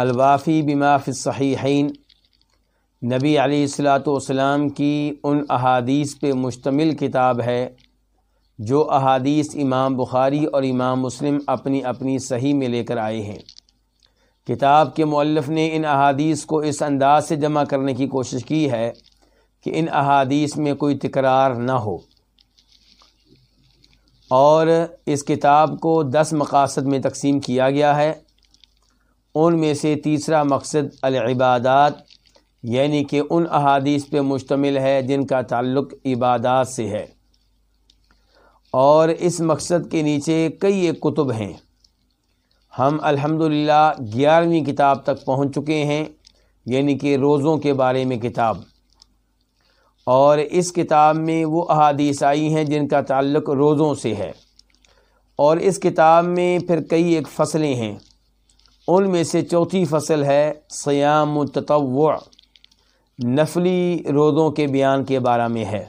الوافی بما فی الصحیحین۔ نبی علیہ الصلاۃ والسلام کی ان احادیث پہ مشتمل کتاب ہے جو احادیث امام بخاری اور امام مسلم اپنی اپنی صحیح میں لے کر آئے ہیں۔ کتاب کے مؤلف نے ان احادیث کو اس انداز سے جمع کرنے کی کوشش کی ہے کہ ان احادیث میں کوئی تکرار نہ ہو۔ اور اس کتاب کو دس مقاصد میں تقسیم کیا گیا ہے۔ ان میں سے تیسرا مقصد العبادات یعنی کہ ان احادیث پہ مشتمل ہے جن کا تعلق عبادات سے ہے۔ اور اس مقصد کے نیچے کئی ایک کتب ہیں۔ ہم الحمد للہ گیارہویں کتاب تک پہنچ چکے ہیں یعنی کہ روزوں کے بارے میں کتاب۔ اور اس کتاب میں وہ احادیث آئی ہیں جن کا تعلق روزوں سے ہے۔ اور اس کتاب میں پھر کئی ایک فصلیں ہیں۔ ان میں سے چوتھی فصل ہے سیام متطوع نفلی روزوں کے بیان کے بارے میں ہے۔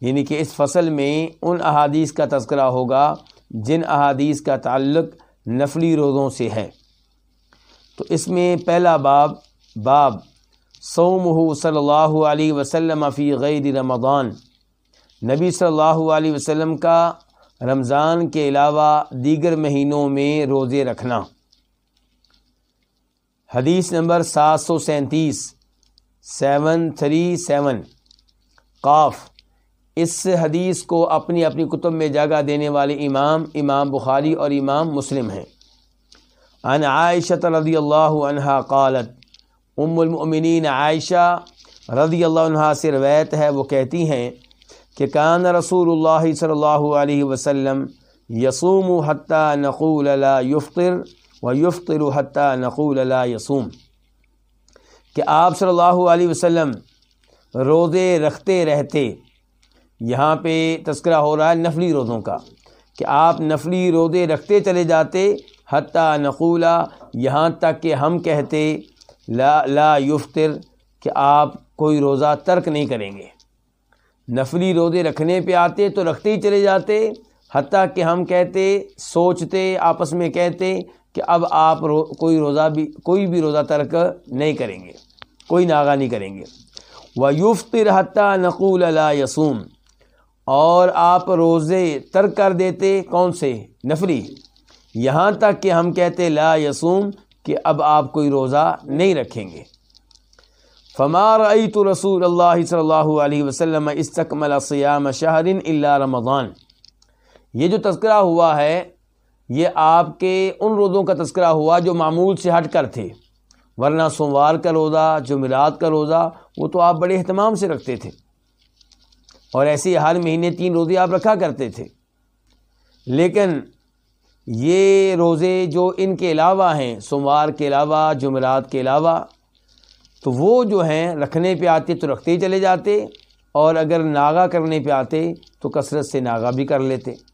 یعنی کہ اس فصل میں ان احادیث کا تذکرہ ہوگا جن احادیث کا تعلق نفلی روزوں سے ہے۔ تو اس میں پہلا باب باب سوم صلی اللہ علیہ وسلم فی غیر رمضان۔ نبی صلی اللہ علیہ وسلم کا رمضان کے علاوہ دیگر مہینوں میں روزے رکھنا۔ حدیث نمبر سات سو سینتیس، سیون تھری سیون۔ قاف، اس حدیث کو اپنی اپنی کتب میں جگہ دینے والے امام امام بخاری اور امام مسلم ہیں۔ ان عائشہ رضی اللہ عنہ قالت، ام المؤمنین عائشہ رضی اللہ عنہ سے روایت ہے، وہ کہتی ہیں کہ کان رسول اللہ صلی اللہ علیہ وسلم یسوم حتیٰ نقول لا یفطر۔ و یفطر حتیٰ نقول لا یسوم کہ آپ صلی اللہ علیہ وسلم روزے رکھتے رہتے، یہاں پہ تذکرہ ہو رہا ہے نفلی روزوں کا، کہ آپ نفلی روزے رکھتے چلے جاتے حتیٰ نقولہ یہاں تک کہ ہم کہتے، لا لا یفتر کہ آپ کوئی روزہ ترک نہیں کریں گے۔ نفلی روزے رکھنے پہ آتے تو رکھتے ہی چلے جاتے حتیٰ کہ ہم کہتے، سوچتے، آپس میں کہتے کہ اب آپ رو، کوئی روزہ بھی، کوئی بھی روزہ ترک نہیں کریں گے، کوئی ناغا نہیں کریں گے۔ وہ یفتر حتیٰ نقول لا یسوم اور آپ روزے ترک کر دیتے کون سے؟ نفری یہاں تک کہ ہم کہتے لا یسوم کہ اب آپ کوئی روزہ نہیں رکھیں گے۔ فمار تو رسول اللہ صلی اللہ علیہ وسلم استقمل سیام شہرن اللہ رمضان۔ یہ جو تذکرہ ہوا ہے یہ آپ کے ان روزوں کا تذکرہ ہوا جو معمول سے ہٹ کر تھے۔ ورنہ سوموار کا روزہ، جمعرات کا روزہ، وہ تو آپ بڑے اہتمام سے رکھتے تھے۔ اور ایسے ہر مہینے تین روزے آپ رکھا کرتے تھے۔ لیکن یہ روزے جو ان کے علاوہ ہیں، سوموار کے علاوہ، جمعرات کے علاوہ، تو وہ جو ہیں، رکھنے پہ آتے تو رکھتے ہی چلے جاتے۔ اور اگر ناغا کرنے پہ آتے تو کثرت سے ناغا بھی کر لیتے۔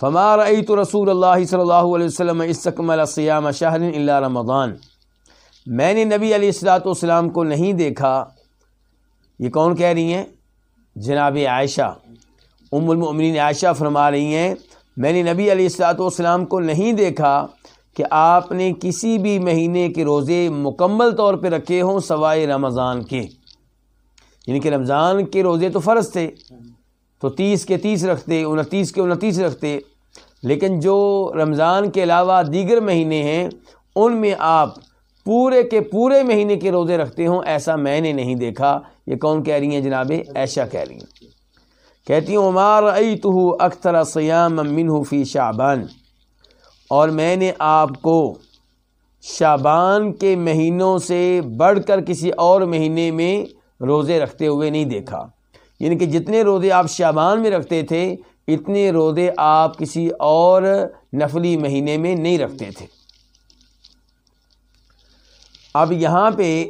فمار تو رسول اللہ صلی اللہ علیہ وسلم استقمل سیام شہر اللہ رمضان۔ میں نے نبی علیہ السلاۃ والسلام کو نہیں دیکھا۔ یہ کون کہہ رہی ہیں؟ جناب عائشہ۔ ام المؤمنین عائشہ فرما رہی ہیں، میں نے نبی علیہ السلاۃ والسلام کو نہیں دیکھا کہ آپ نے کسی بھی مہینے کے روزے مکمل طور پہ رکھے ہوں سوائے رمضان کے۔ یعنی کہ رمضان کے روزے تو فرض تھے۔ تو تیس کے تیس رکھتے، انتیس کے انتیس رکھتے۔ لیکن جو رمضان کے علاوہ دیگر مہینے ہیں، ان میں آپ پورے کے پورے مہینے کے روزے رکھتے ہوں، ایسا میں نے نہیں دیکھا۔ یہ کون کہہ رہی ہیں جناب؟ ایشا کہہ رہی ہیں۔ کہتی ہوں عمار ائی تو اختر سیام امن فی شعبان۔ اور میں نے آپ کو شابان کے مہینوں سے بڑھ کر کسی اور مہینے میں روزے رکھتے ہوئے نہیں دیکھا۔ یعنی کہ جتنے روزے آپ شابان میں رکھتے تھے، اتنے روزے آپ کسی اور نفلی مہینے میں نہیں رکھتے تھے۔ اب یہاں پہ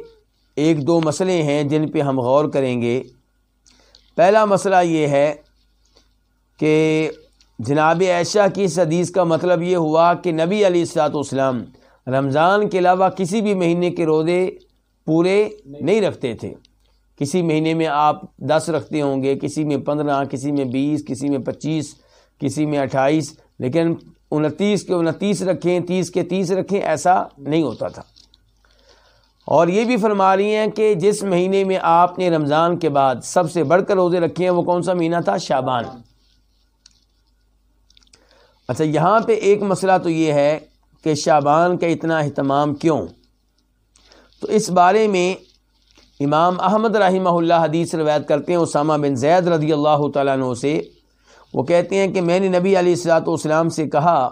ایک دو مسئلے ہیں جن پہ ہم غور کریں گے۔ پہلا مسئلہ یہ ہے کہ جناب عائشہ کی اس حدیث کا مطلب یہ ہوا کہ نبی علیہ السلاۃ والسلام رمضان کے علاوہ کسی بھی مہینے کے روزے پورے نہیں رکھتے تھے۔ کسی مہینے میں آپ دس رکھتے ہوں گے، کسی میں پندرہ، کسی میں بیس، کسی میں پچیس، کسی میں اٹھائیس، لیکن انتیس کے انتیس رکھیں، تیس کے تیس رکھیں، ایسا نہیں ہوتا تھا۔ اور یہ بھی فرما رہی ہیں کہ جس مہینے میں آپ نے رمضان کے بعد سب سے بڑھ کر روزے رکھے ہیں، وہ کون سا مہینہ تھا؟ شابان اچھا یہاں پہ ایک مسئلہ تو یہ ہے کہ شابان کا اتنا اہتمام کیوں؟ تو اس بارے میں امام احمد رحمہ اللہ حدیث روایت کرتے ہیں، اسامہ بن زید رضی اللہ تعالیٰ عنہ سے۔ وہ کہتے ہیں کہ میں نے نبی علیہ السلاۃ والسلام سے کہا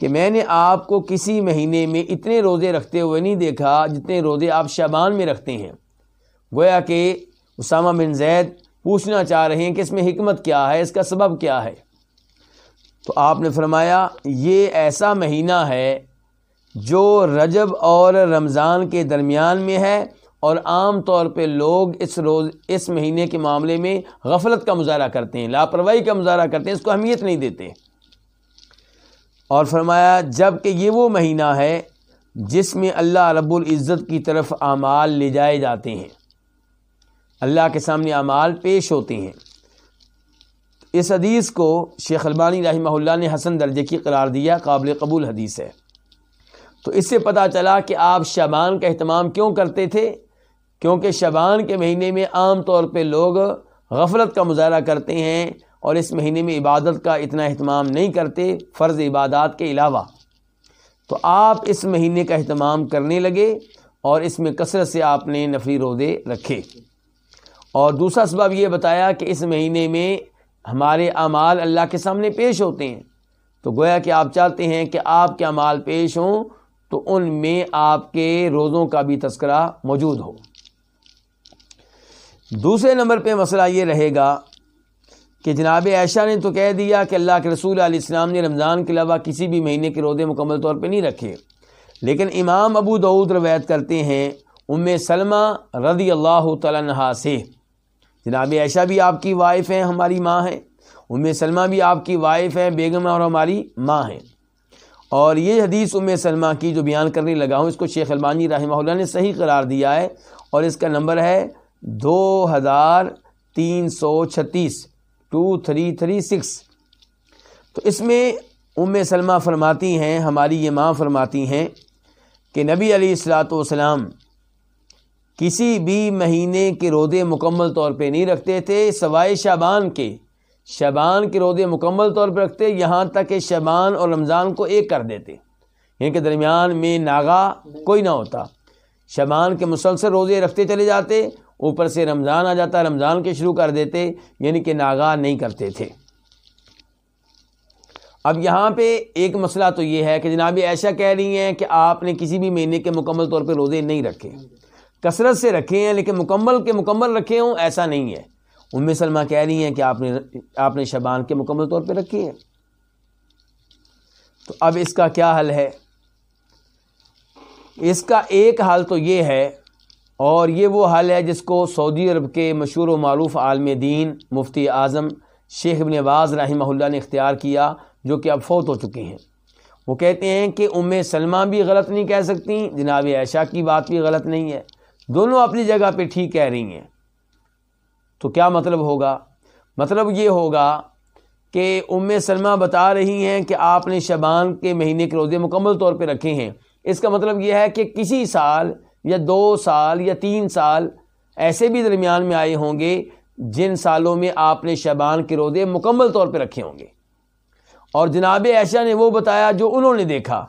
کہ میں نے آپ کو کسی مہینے میں اتنے روزے رکھتے ہوئے نہیں دیکھا جتنے روزے آپ شابان میں رکھتے ہیں۔ گویا کہ اسامہ بن زید پوچھنا چاہ رہے ہیں کہ اس میں حکمت کیا ہے، اس کا سبب کیا ہے۔ تو آپ نے فرمایا، یہ ایسا مہینہ ہے جو رجب اور رمضان کے درمیان میں ہے۔ اور عام طور پہ لوگ اس روز، اس مہینے کے معاملے میں غفلت کا مظاہرہ کرتے ہیں، لاپرواہی کا مظاہرہ کرتے ہیں، اس کو اہمیت نہیں دیتے۔ اور فرمایا، جبکہ یہ وہ مہینہ ہے جس میں اللہ رب العزت کی طرف اعمال لے جائے جاتے ہیں۔ اللہ کے سامنے اعمال پیش ہوتے ہیں۔ اس حدیث کو شیخ البانی رحمہ اللہ نے حسن درجے کی قرار دیا، قابل قبول حدیث ہے۔ تو اس سے پتہ چلا کہ آپ شبان کا اہتمام کیوں کرتے تھے؟ کیونکہ شبان کے مہینے میں عام طور پہ لوگ غفلت کا مظاہرہ کرتے ہیں اور اس مہینے میں عبادت کا اتنا اہتمام نہیں کرتے فرض عبادات کے علاوہ۔ تو آپ اس مہینے کا اہتمام کرنے لگے اور اس میں کثرت سے آپ نے نفری روزے رکھے۔ اور دوسرا سبب یہ بتایا کہ اس مہینے میں ہمارے اعمال اللہ کے سامنے پیش ہوتے ہیں۔ تو گویا کہ آپ چاہتے ہیں کہ آپ کے اعمال پیش ہوں تو ان میں آپ کے روزوں کا بھی تذکرہ موجود ہو۔ دوسرے نمبر پہ مسئلہ یہ رہے گا کہ جناب عائشہ نے تو کہہ دیا کہ اللہ کے رسول علیہ السلام نے رمضان کے علاوہ کسی بھی مہینے کے روزے مکمل طور پہ نہیں رکھے۔ لیکن امام ابو دعود روایت کرتے ہیں ام سلمہ رضی اللہ تعالیٰ سے۔ جناب عائشہ بھی آپ کی وائف ہیں، ہماری ماں ہیں۔ ام سلمہ بھی آپ کی وائف ہیں بیگم اور ہماری ماں ہیں۔ اور یہ حدیث ام سلمہ کی جو بیان کرنے لگا ہوں، اس کو شیخ البانی رحمہ اللہ نے صحیح قرار دیا ہے اور اس کا نمبر ہے دو ہزار تین سو چھتیس ٹو تھری تھری سکس تو اس میں ام سلمہ فرماتی ہیں، ہماری یہ ماں فرماتی ہیں کہ نبی علیہ السلاۃ والسلام کسی بھی مہینے کے روزے مکمل طور پہ نہیں رکھتے تھے، سوائے شابان کے۔ شبان کے روزے مکمل طور پہ رکھتے، یہاں تک کہ شبان اور رمضان کو ایک کر دیتے۔ یعنی کہ درمیان میں ناگا کوئی نہ ہوتا۔ شبان کے مسلسل روزے رکھتے چلے جاتے اوپر سے رمضان آ جاتا، رمضان کے شروع کر دیتے یعنی کہ ناگا نہیں کرتے تھے۔ اب یہاں پہ ایک مسئلہ تو یہ ہے کہ جناب ایسا کہہ رہی ہیں کہ آپ نے کسی بھی مہینے کے مکمل طور پہ روزے نہیں رکھے۔ کثرت سے رکھے ہیں، لیکن مکمل کے مکمل رکھے ہوں، ایسا نہیں ہے۔ ام سلمہ کہہ رہی ہیں کہ آپ نے آپ نے شبان کے مکمل طور پہ رکھے ہیں۔ تو اب اس کا کیا حل ہے؟ اس کا ایک حل تو یہ ہے اور یہ وہ حل ہے جس کو سعودی عرب کے مشہور و معروف عالم دین مفتی اعظم شیخ ابن باز رحمہ اللہ نے اختیار کیا جو کہ اب فوت ہو چکے ہیں۔ وہ کہتے ہیں کہ ام سلمہ بھی غلط نہیں کہہ سکتی، جناب عائشہ کی بات بھی غلط نہیں ہے۔ دونوں اپنی جگہ پہ ٹھیک کہہ رہی ہیں۔ تو کیا مطلب ہوگا؟ مطلب یہ ہوگا کہ ام سلمہ بتا رہی ہیں کہ آپ نے شبان کے مہینے کے روزے مکمل طور پہ رکھے ہیں۔ اس کا مطلب یہ ہے کہ کسی سال یا دو سال یا تین سال ایسے بھی درمیان میں آئے ہوں گے جن سالوں میں آپ نے شبان کے روزے مکمل طور پہ رکھے ہوں گے۔ اور جناب عائشہ نے وہ بتایا جو انہوں نے دیکھا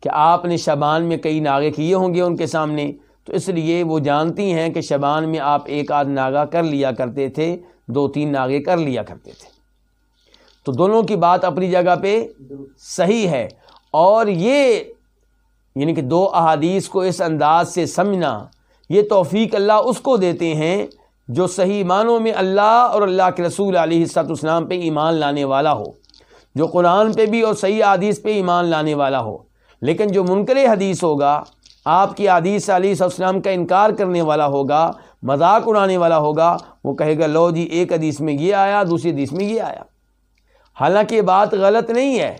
کہ آپ نے شبان میں کئی ناغے کیے ہوں گے ان کے سامنے، تو اس لیے وہ جانتی ہیں کہ شبان میں آپ ایک آدھ ناگا کر لیا کرتے تھے، دو تین ناگے کر لیا کرتے تھے۔ تو دونوں کی بات اپنی جگہ پہ صحیح ہے۔ اور یہ یعنی کہ دو احادیث کو اس انداز سے سمجھنا، یہ توفیق اللہ اس کو دیتے ہیں جو صحیح معنوں میں اللہ اور اللہ کے رسول علیہ السط اسلام پہ ایمان لانے والا ہو، جو قرآن پہ بھی اور صحیح حدیث پہ ایمان لانے والا ہو۔ لیکن جو منکر حدیث ہوگا، آپ کی حدیث علیہ السلام کا انکار کرنے والا ہوگا، مذاق اڑانے والا ہوگا، وہ کہے گا، لو جی ایک حدیث میں یہ آیا، دوسری حدیث میں یہ آیا۔ حالانکہ یہ بات غلط نہیں ہے۔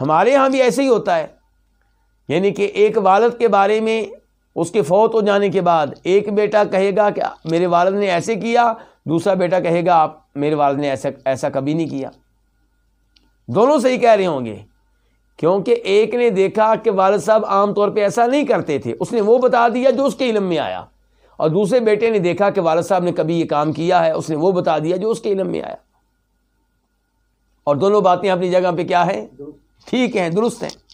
ہمارے ہاں بھی ایسے ہی ہوتا ہے۔ یعنی کہ ایک والد کے بارے میں اس کے فوت ہو جانے کے بعد ایک بیٹا کہے گا کہ میرے والد نے ایسے کیا دوسرا بیٹا کہے گا آپ میرے والد نے ایسا ایسا کبھی نہیں کیا۔ دونوں صحیح کہہ رہے ہوں گے۔ کیونکہ ایک نے دیکھا کہ والد صاحب عام طور پہ ایسا نہیں کرتے تھے۔ اس نے وہ بتا دیا جو اس کے علم میں آیا۔ اور دوسرے بیٹے نے دیکھا کہ والد صاحب نے کبھی یہ کام کیا ہے۔ اس نے وہ بتا دیا جو اس کے علم میں آیا۔ اور دونوں باتیں اپنی جگہ پہ کیا ہے ٹھیک ہیں درست ہیں۔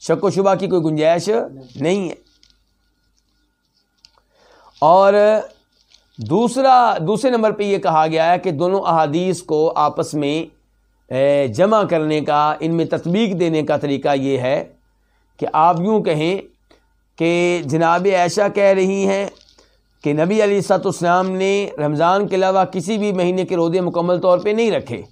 شک و شبہ کی کوئی گنجائش نہیں ہے۔ اور دوسرا، دوسرے نمبر پہ یہ کہا گیا ہے کہ دونوں احادیث کو آپس میں جمع کرنے کا، ان میں تطبیق دینے کا طریقہ یہ ہے کہ آپ یوں کہیں کہ جناب عائشہ کہہ رہی ہیں کہ نبی علی سات اسلام نے رمضان کے علاوہ کسی بھی مہینے کے روزے مکمل طور پہ نہیں رکھے۔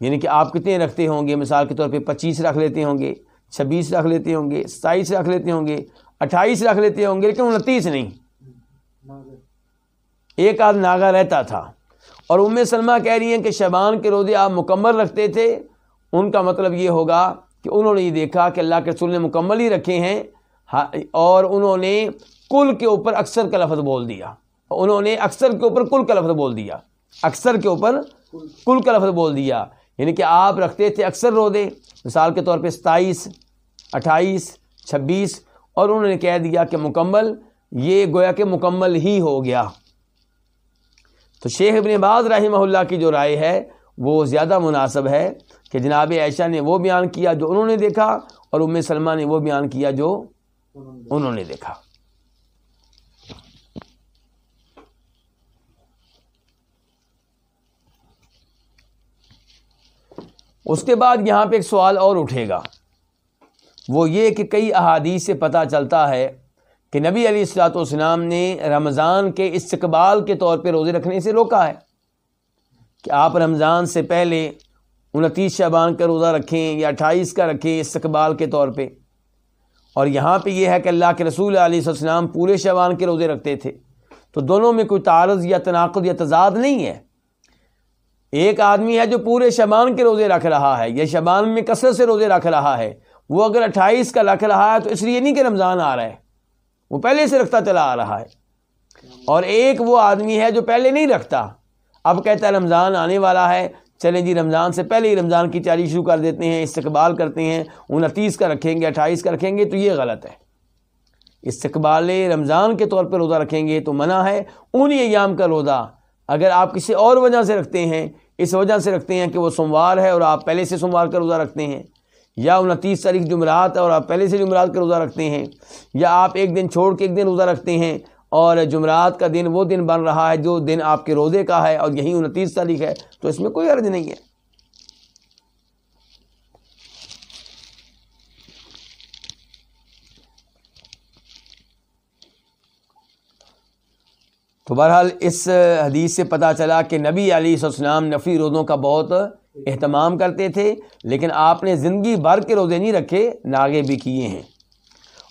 یعنی کہ آپ کتنے رکھتے ہوں گے؟ مثال کے طور پہ پچیس رکھ لیتے ہوں گے۔ چھبیس رکھ لیتے ہوں گے، ستائیس رکھ لیتے ہوں گے، اٹھائیس رکھ لیتے ہوں گے، لیکن انتیس نہیں۔ ایک آدھ ناگا رہتا تھا۔ اور ام سلمہ کہہ رہی ہیں کہ شبان کے روزے آپ مکمل رکھتے تھے۔ ان کا مطلب یہ ہوگا کہ انہوں نے یہ دیکھا کہ اللہ کے رسول نے مکمل ہی رکھے ہیں۔ ہاں، اور انہوں نے کل کے اوپر اکثر کا لفظ بول دیا۔ انہوں نے اکثر کے اوپر کل کا لفظ بول دیا۔ اکثر کے اوپر کل کا لفظ بول دیا۔ یعنی کہ آپ رکھتے تھے اکثر روزے۔ مثال کے طور پہ ستائیس اٹھائیس، چھبیس اور انہوں نے کہہ دیا کہ مکمل، یہ گویا کہ مکمل ہی ہو گیا۔ تو شیخ ابن باز رحمہ اللہ کی جو رائے ہے، وہ زیادہ مناسب ہے کہ جناب عائشہ نے وہ بیان کیا جو انہوں نے دیکھا اور ام سلمہ نے وہ بیان کیا جو انہوں نے دیکھا۔ اس کے بعد یہاں پہ ایک سوال اور اٹھے گا۔ وہ یہ کہ کئی احادیث سے پتہ چلتا ہے کہ نبی علی السلاۃ والسلام نے رمضان کے استقبال کے طور پہ روزے رکھنے سے روکا ہے کہ آپ رمضان سے پہلے انتیس شعبان کا روزہ رکھیں یا اٹھائیس کا رکھیں استقبال کے طور پہ۔ اور یہاں پہ یہ ہے کہ اللہ کے رسول علیہ السلام پورے شعبان کے روزے رکھتے تھے۔ تو دونوں میں کوئی تعارض یا تناقض یا تضاد نہیں ہے۔ ایک آدمی ہے جو پورے شبان کے روزے رکھ رہا ہے یا شبان میں کثرت سے روزے رکھ رہا ہے۔ وہ اگر اٹھائیس کا رکھ رہا ہے تو اس لیے نہیں کہ رمضان آ رہا ہے۔ وہ پہلے سے رکھتا چلا آ رہا ہے۔ اور ایک وہ آدمی ہے جو پہلے نہیں رکھتا۔ اب کہتا ہے رمضان آنے والا ہے۔ چلیں جی رمضان سے پہلے ہی رمضان کی تیاری شروع کر دیتے ہیں، استقبال کرتے ہیں۔ انتیس کا رکھیں گے، اٹھائیس کا رکھیں گے تو یہ غلط ہے۔ استقبال رمضان کے طور پہ روزہ رکھیں گے تو منع ہے۔ انہیں ایام کا روزہ اگر آپ کسی اور وجہ سے رکھتے ہیں، اس وجہ سے رکھتے ہیں کہ وہ سوموار ہے اور آپ پہلے سے سوموار کا روزہ رکھتے ہیں۔ یا انتیس تاریخ جمعرات اور آپ پہلے سے جمعرات کا روزہ رکھتے ہیں، یا آپ ایک دن چھوڑ کے ایک دن روزہ رکھتے ہیں اور جمعرات کا دن وہ دن بن رہا ہے جو دن آپ کے روزے کا ہے اور یہی انتیس تاریخ ہے، تو اس میں کوئی عرض نہیں ہے۔ تو بہرحال اس حدیث سے پتہ چلا کہ نبی علیہ السلام نفی روزوں کا بہت اہتمام کرتے تھے، لیکن آپ نے زندگی بھر کے روزے نہیں رکھے ناگے بھی کیے ہیں۔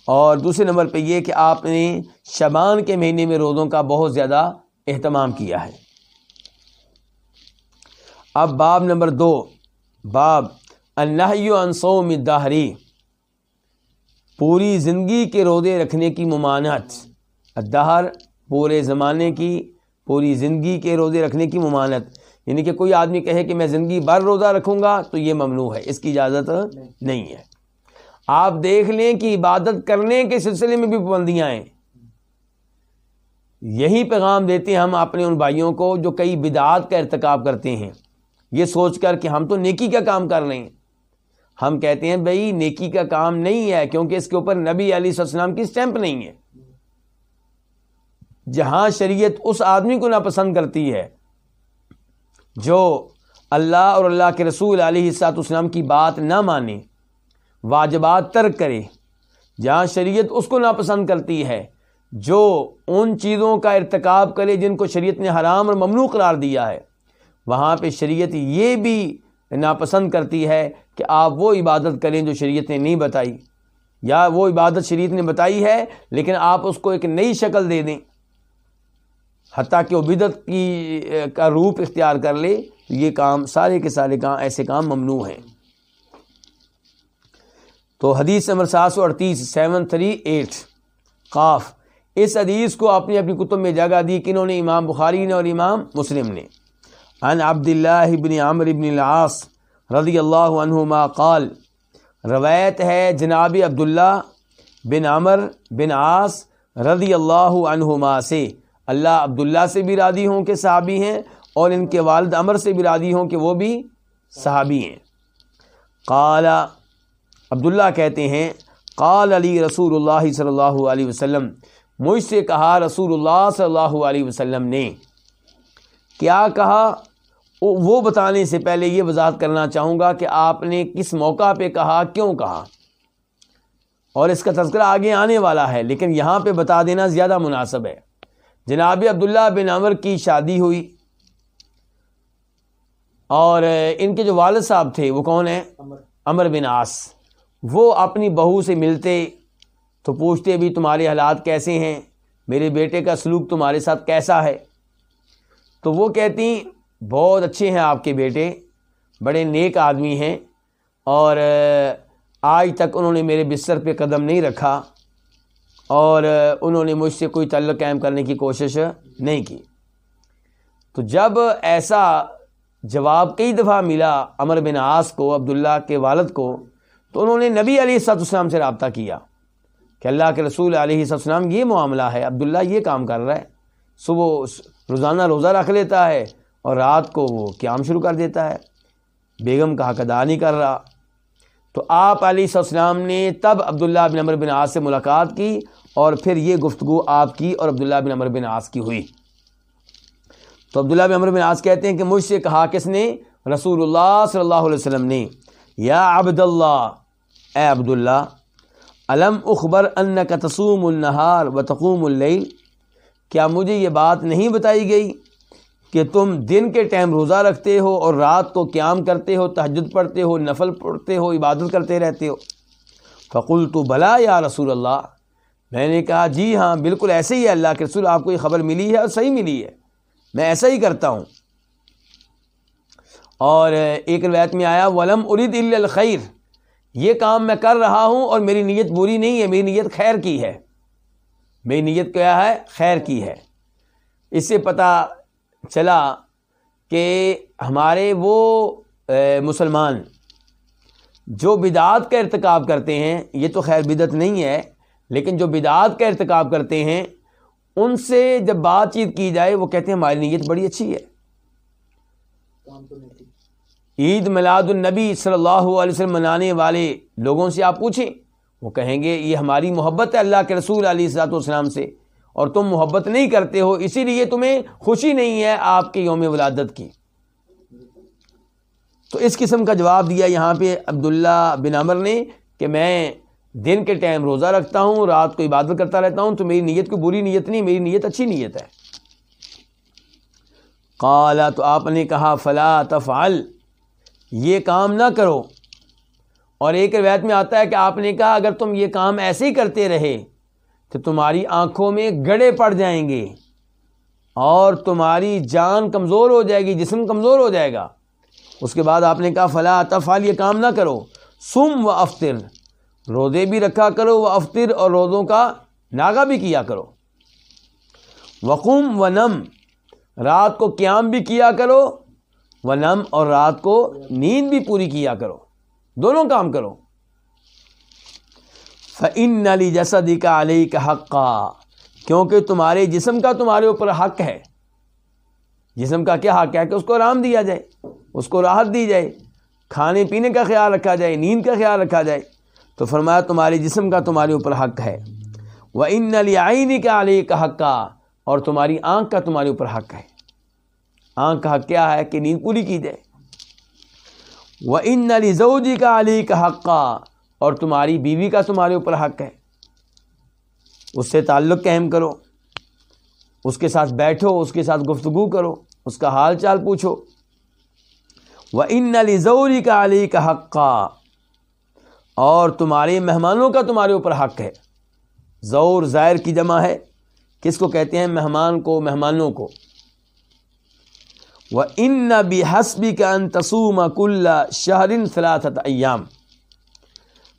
اور دوسرے نمبر پہ یہ کہ آپ نے شبان کے مہینے میں روزوں کا بہت زیادہ اہتمام کیا ہے۔ اب باب نمبر دو، باب انسو دہری پوری زندگی کے روزے رکھنے کی ممانعت۔ دہر پورے زمانے کی، پوری زندگی کے روزے رکھنے کی ممانت یعنی کہ کوئی آدمی کہے کہ میں زندگی بھر روزہ رکھوں گا تو یہ ممنوع ہے، اس کی اجازت نہیں ہے۔ آپ دیکھ لیں کہ عبادت کرنے کے سلسلے میں بھی پابندیاں ہیں۔ یہی پیغام دیتے ہیں ہم اپنے ان بھائیوں کو جو کئی بدعات کا ارتکاب کرتے ہیں۔ یہ سوچ کر کہ ہم تو نیکی کا کام کر رہے ہیں۔ ہم کہتے ہیں بھائی، نیکی کا کام نہیں ہے کیونکہ اس کے اوپر نبی علی السلام کی اسٹیمپ نہیں ہے۔ جہاں شریعت اس آدمی کو ناپسند کرتی ہے جو اللہ اور اللہ کے رسول علیہ سات اسلام کی بات نہ مانے، واجبات ترک کرے، جہاں شریعت اس کو ناپسند کرتی ہے، جو ان چیزوں کا ارتکاب کرے جن کو شریعت نے حرام اور ممنوع قرار دیا ہے۔ وہاں پہ شریعت یہ بھی ناپسند کرتی ہے کہ آپ وہ عبادت کریں جو شریعت نے نہیں بتائی۔ یا وہ عبادت شریعت نے بتائی ہے، لیکن آپ اس کو ایک نئی شکل دے دیں۔ حتیٰ کہ وہ کی کا روپ اختیار کر لے، تو یہ کام سارے کے سارے کام، ایسے کام ممنوع ہیں۔ تو حدیث نمبر سات سو اڑتیس، سیون تھری ایٹ، قاف۔ اس حدیث کو اپنی اپنی کتب میں جگہ دی کنہوں نے امام بخاری نے اور امام مسلم نے۔ ان عبد اللہ عامر ابن العاص رضی اللہ عنہما قال، روایت ہے جناب عبداللہ بن عمر بن عاص رضی اللہ عنہما سے۔ اللہ عبداللہ سے بھی رادی ہوں کہ صحابی ہیں اور ان کے والد امر سے بھی رادی ہوں کہ وہ بھی صحابی ہیں۔ قال، عبداللہ کہتے ہیں، قال علی رسول اللہ صلی اللہ علیہ وسلم، مجھ سے کہا رسول اللہ صلی اللہ علیہ وسلم نے۔ کیا کہا؟ وہ بتانے سے پہلے یہ وضاحت کرنا چاہوں گا کہ آپ نے کس موقع پہ کہا، کیوں کہا؟ اور اس کا تذکرہ آگے آنے والا ہے، لیکن یہاں پہ بتا دینا زیادہ مناسب ہے۔ جناب عبداللہ بن عمر کی شادی ہوئی اور ان کے جو والد صاحب تھے وہ کون ہیں؟ امر بن آس وہ اپنی بہو سے ملتے تو پوچھتے بھی تمہارے حالات کیسے ہیں؟ میرے بیٹے کا سلوک تمہارے ساتھ کیسا ہے؟ تو وہ کہتی بہت اچھے ہیں آپ کے بیٹے بڑے نیک آدمی ہیں اور آج تک انہوں نے میرے بستر پہ قدم نہیں رکھا۔ اور انہوں نے مجھ سے کوئی تعلق قائم کرنے کی کوشش نہیں کی۔ تو جب ایسا جواب کئی دفعہ ملا امر بن آس کو، عبداللہ کے والد کو، تو انہوں نے نبی علیہ سات السلام سے رابطہ کیا کہ اللہ کے رسول علیہ السلام یہ معاملہ ہے، عبداللہ یہ کام کر رہا ہے، صبح روزانہ روزہ رکھ لیتا ہے اور رات کو وہ قیام شروع کر دیتا ہے۔ بیگم کا حق ادا نہیں کر رہا۔ تو آپ علیہ السلام نے تب عبداللہ بن عمر بن آس سے ملاقات کی اور پھر یہ گفتگو آپ کی اور عبداللہ بن عمر بن آس کی ہوئی۔ تو عبداللہ بن عمر بن آس کہتے ہیں کہ مجھ سے کہا کس نے؟ رسول اللہ صلی اللہ علیہ وسلم نے۔ یا عبد اللہ اے عبداللہ علم اخبر ان کا تسوم النہار و تقوم اللیل؟ کیا مجھے یہ بات نہیں بتائی گئی کہ تم دن کے ٹائم روزہ رکھتے ہو اور رات کو قیام کرتے ہو، تہجد پڑھتے ہو، نفل پڑھتے ہو، عبادت کرتے رہتے ہو؟ فقول تو بلا یا رسول اللہ میں نے کہا جی ہاں بالکل ایسے ہی ہے اللہ کے رسول، آپ کو یہ خبر ملی ہے اور صحیح ملی ہے۔ میں ایسا ہی کرتا ہوں۔ اور ایک روایت میں آیا، ولم ارید الخیر یہ کام میں کر رہا ہوں اور میری نیت بری نہیں ہے، میری نیت خیر کی ہے۔ میری نیت کیا ہے؟ خیر کی ہے۔ اس سے پتہ چلا کہ ہمارے وہ مسلمان جو بدعات کا ارتکاب کرتے ہیں، یہ تو خیر بدت نہیں ہے لیکن جو بدعات کا ارتکاب کرتے ہیں، ان سے جب بات چیت کی جائے، وہ کہتے ہیں ہماری نیت بڑی اچھی ہے۔ عید میلاد النبی صلی اللہ علیہ وسلم منانے والے لوگوں سے آپ پوچھیں، وہ کہیں گے، یہ ہماری محبت ہے اللہ کے رسول علیہ السلاۃ والسلام سے، اور تم محبت نہیں کرتے ہو، اسی لیے تمہیں خوشی نہیں ہے آپ کے یوم ولادت کی۔ تو اس قسم کا جواب دیا یہاں پہ عبداللہ بن عمر نے کہ میں دن کے ٹائم روزہ رکھتا ہوں، رات کو عبادت کرتا رہتا ہوں، تو میری نیت کو بری نیت نہیں، میری نیت اچھی نیت ہے۔ کالا تو آپ نے کہا، فلا تفعل، یہ کام نہ کرو۔ اور ایک روایت میں آتا ہے کہ آپ نے کہا، اگر تم یہ کام ایسے ہی کرتے رہے، تو تمہاری آنکھوں میں گڑے پڑ جائیں گے، اور تمہاری جان کمزور ہو جائے گی، جسم کمزور ہو جائے گا۔ اس کے بعد آپ نے کہا فلاں تفال یہ کام نہ کرو۔ سم و افطر روزے بھی رکھا کرو و افطر اور روزوں کا ناگا بھی کیا کرو۔ وقوم و نم رات کو قیام بھی کیا کرو۔ و نم اور رات کو نیند بھی پوری کیا کرو۔ دونوں کام کرو۔ فن علی جسدی کا علی کا حق کا کیونکہ تمہارے جسم کا تمہارے اوپر حق ہے۔ جسم کا کیا حق ہے؟ کہ اس کو آرام دیا جائے، اس کو راحت دی جائے، کھانے پینے کا خیال رکھا جائے، نیند کا خیال رکھا جائے۔ تو فرمایا تمہارے جسم کا تمہارے اوپر حق ہے۔ وہ ان علی آئینی کا علی کا حق کا اور تمہاری آنکھ کا تمہارے اوپر حق ہے۔ آنکھ کا حق کیا ہے کہ نیند پوری کی جائے۔ وہ ان علی زوجی کا علی کا حق کا اور تمہاری بیوی کا تمہارے اوپر حق ہے۔ اس سے تعلق قائم کرو۔ اس کے ساتھ بیٹھو، اس کے ساتھ گفتگو کرو، اس کا حال چال پوچھو۔ وہ ان علی ضوری کا علی کا حق کا اور تمہارے مہمانوں کا تمہارے اوپر حق ہے۔ زور زائر کی جمع ہے۔ کس کو کہتے ہیں؟ مہمان کو مہمانوں کو۔ وہ ان بھی حسبی کا انتسوم کل شہرن فلاطت ایام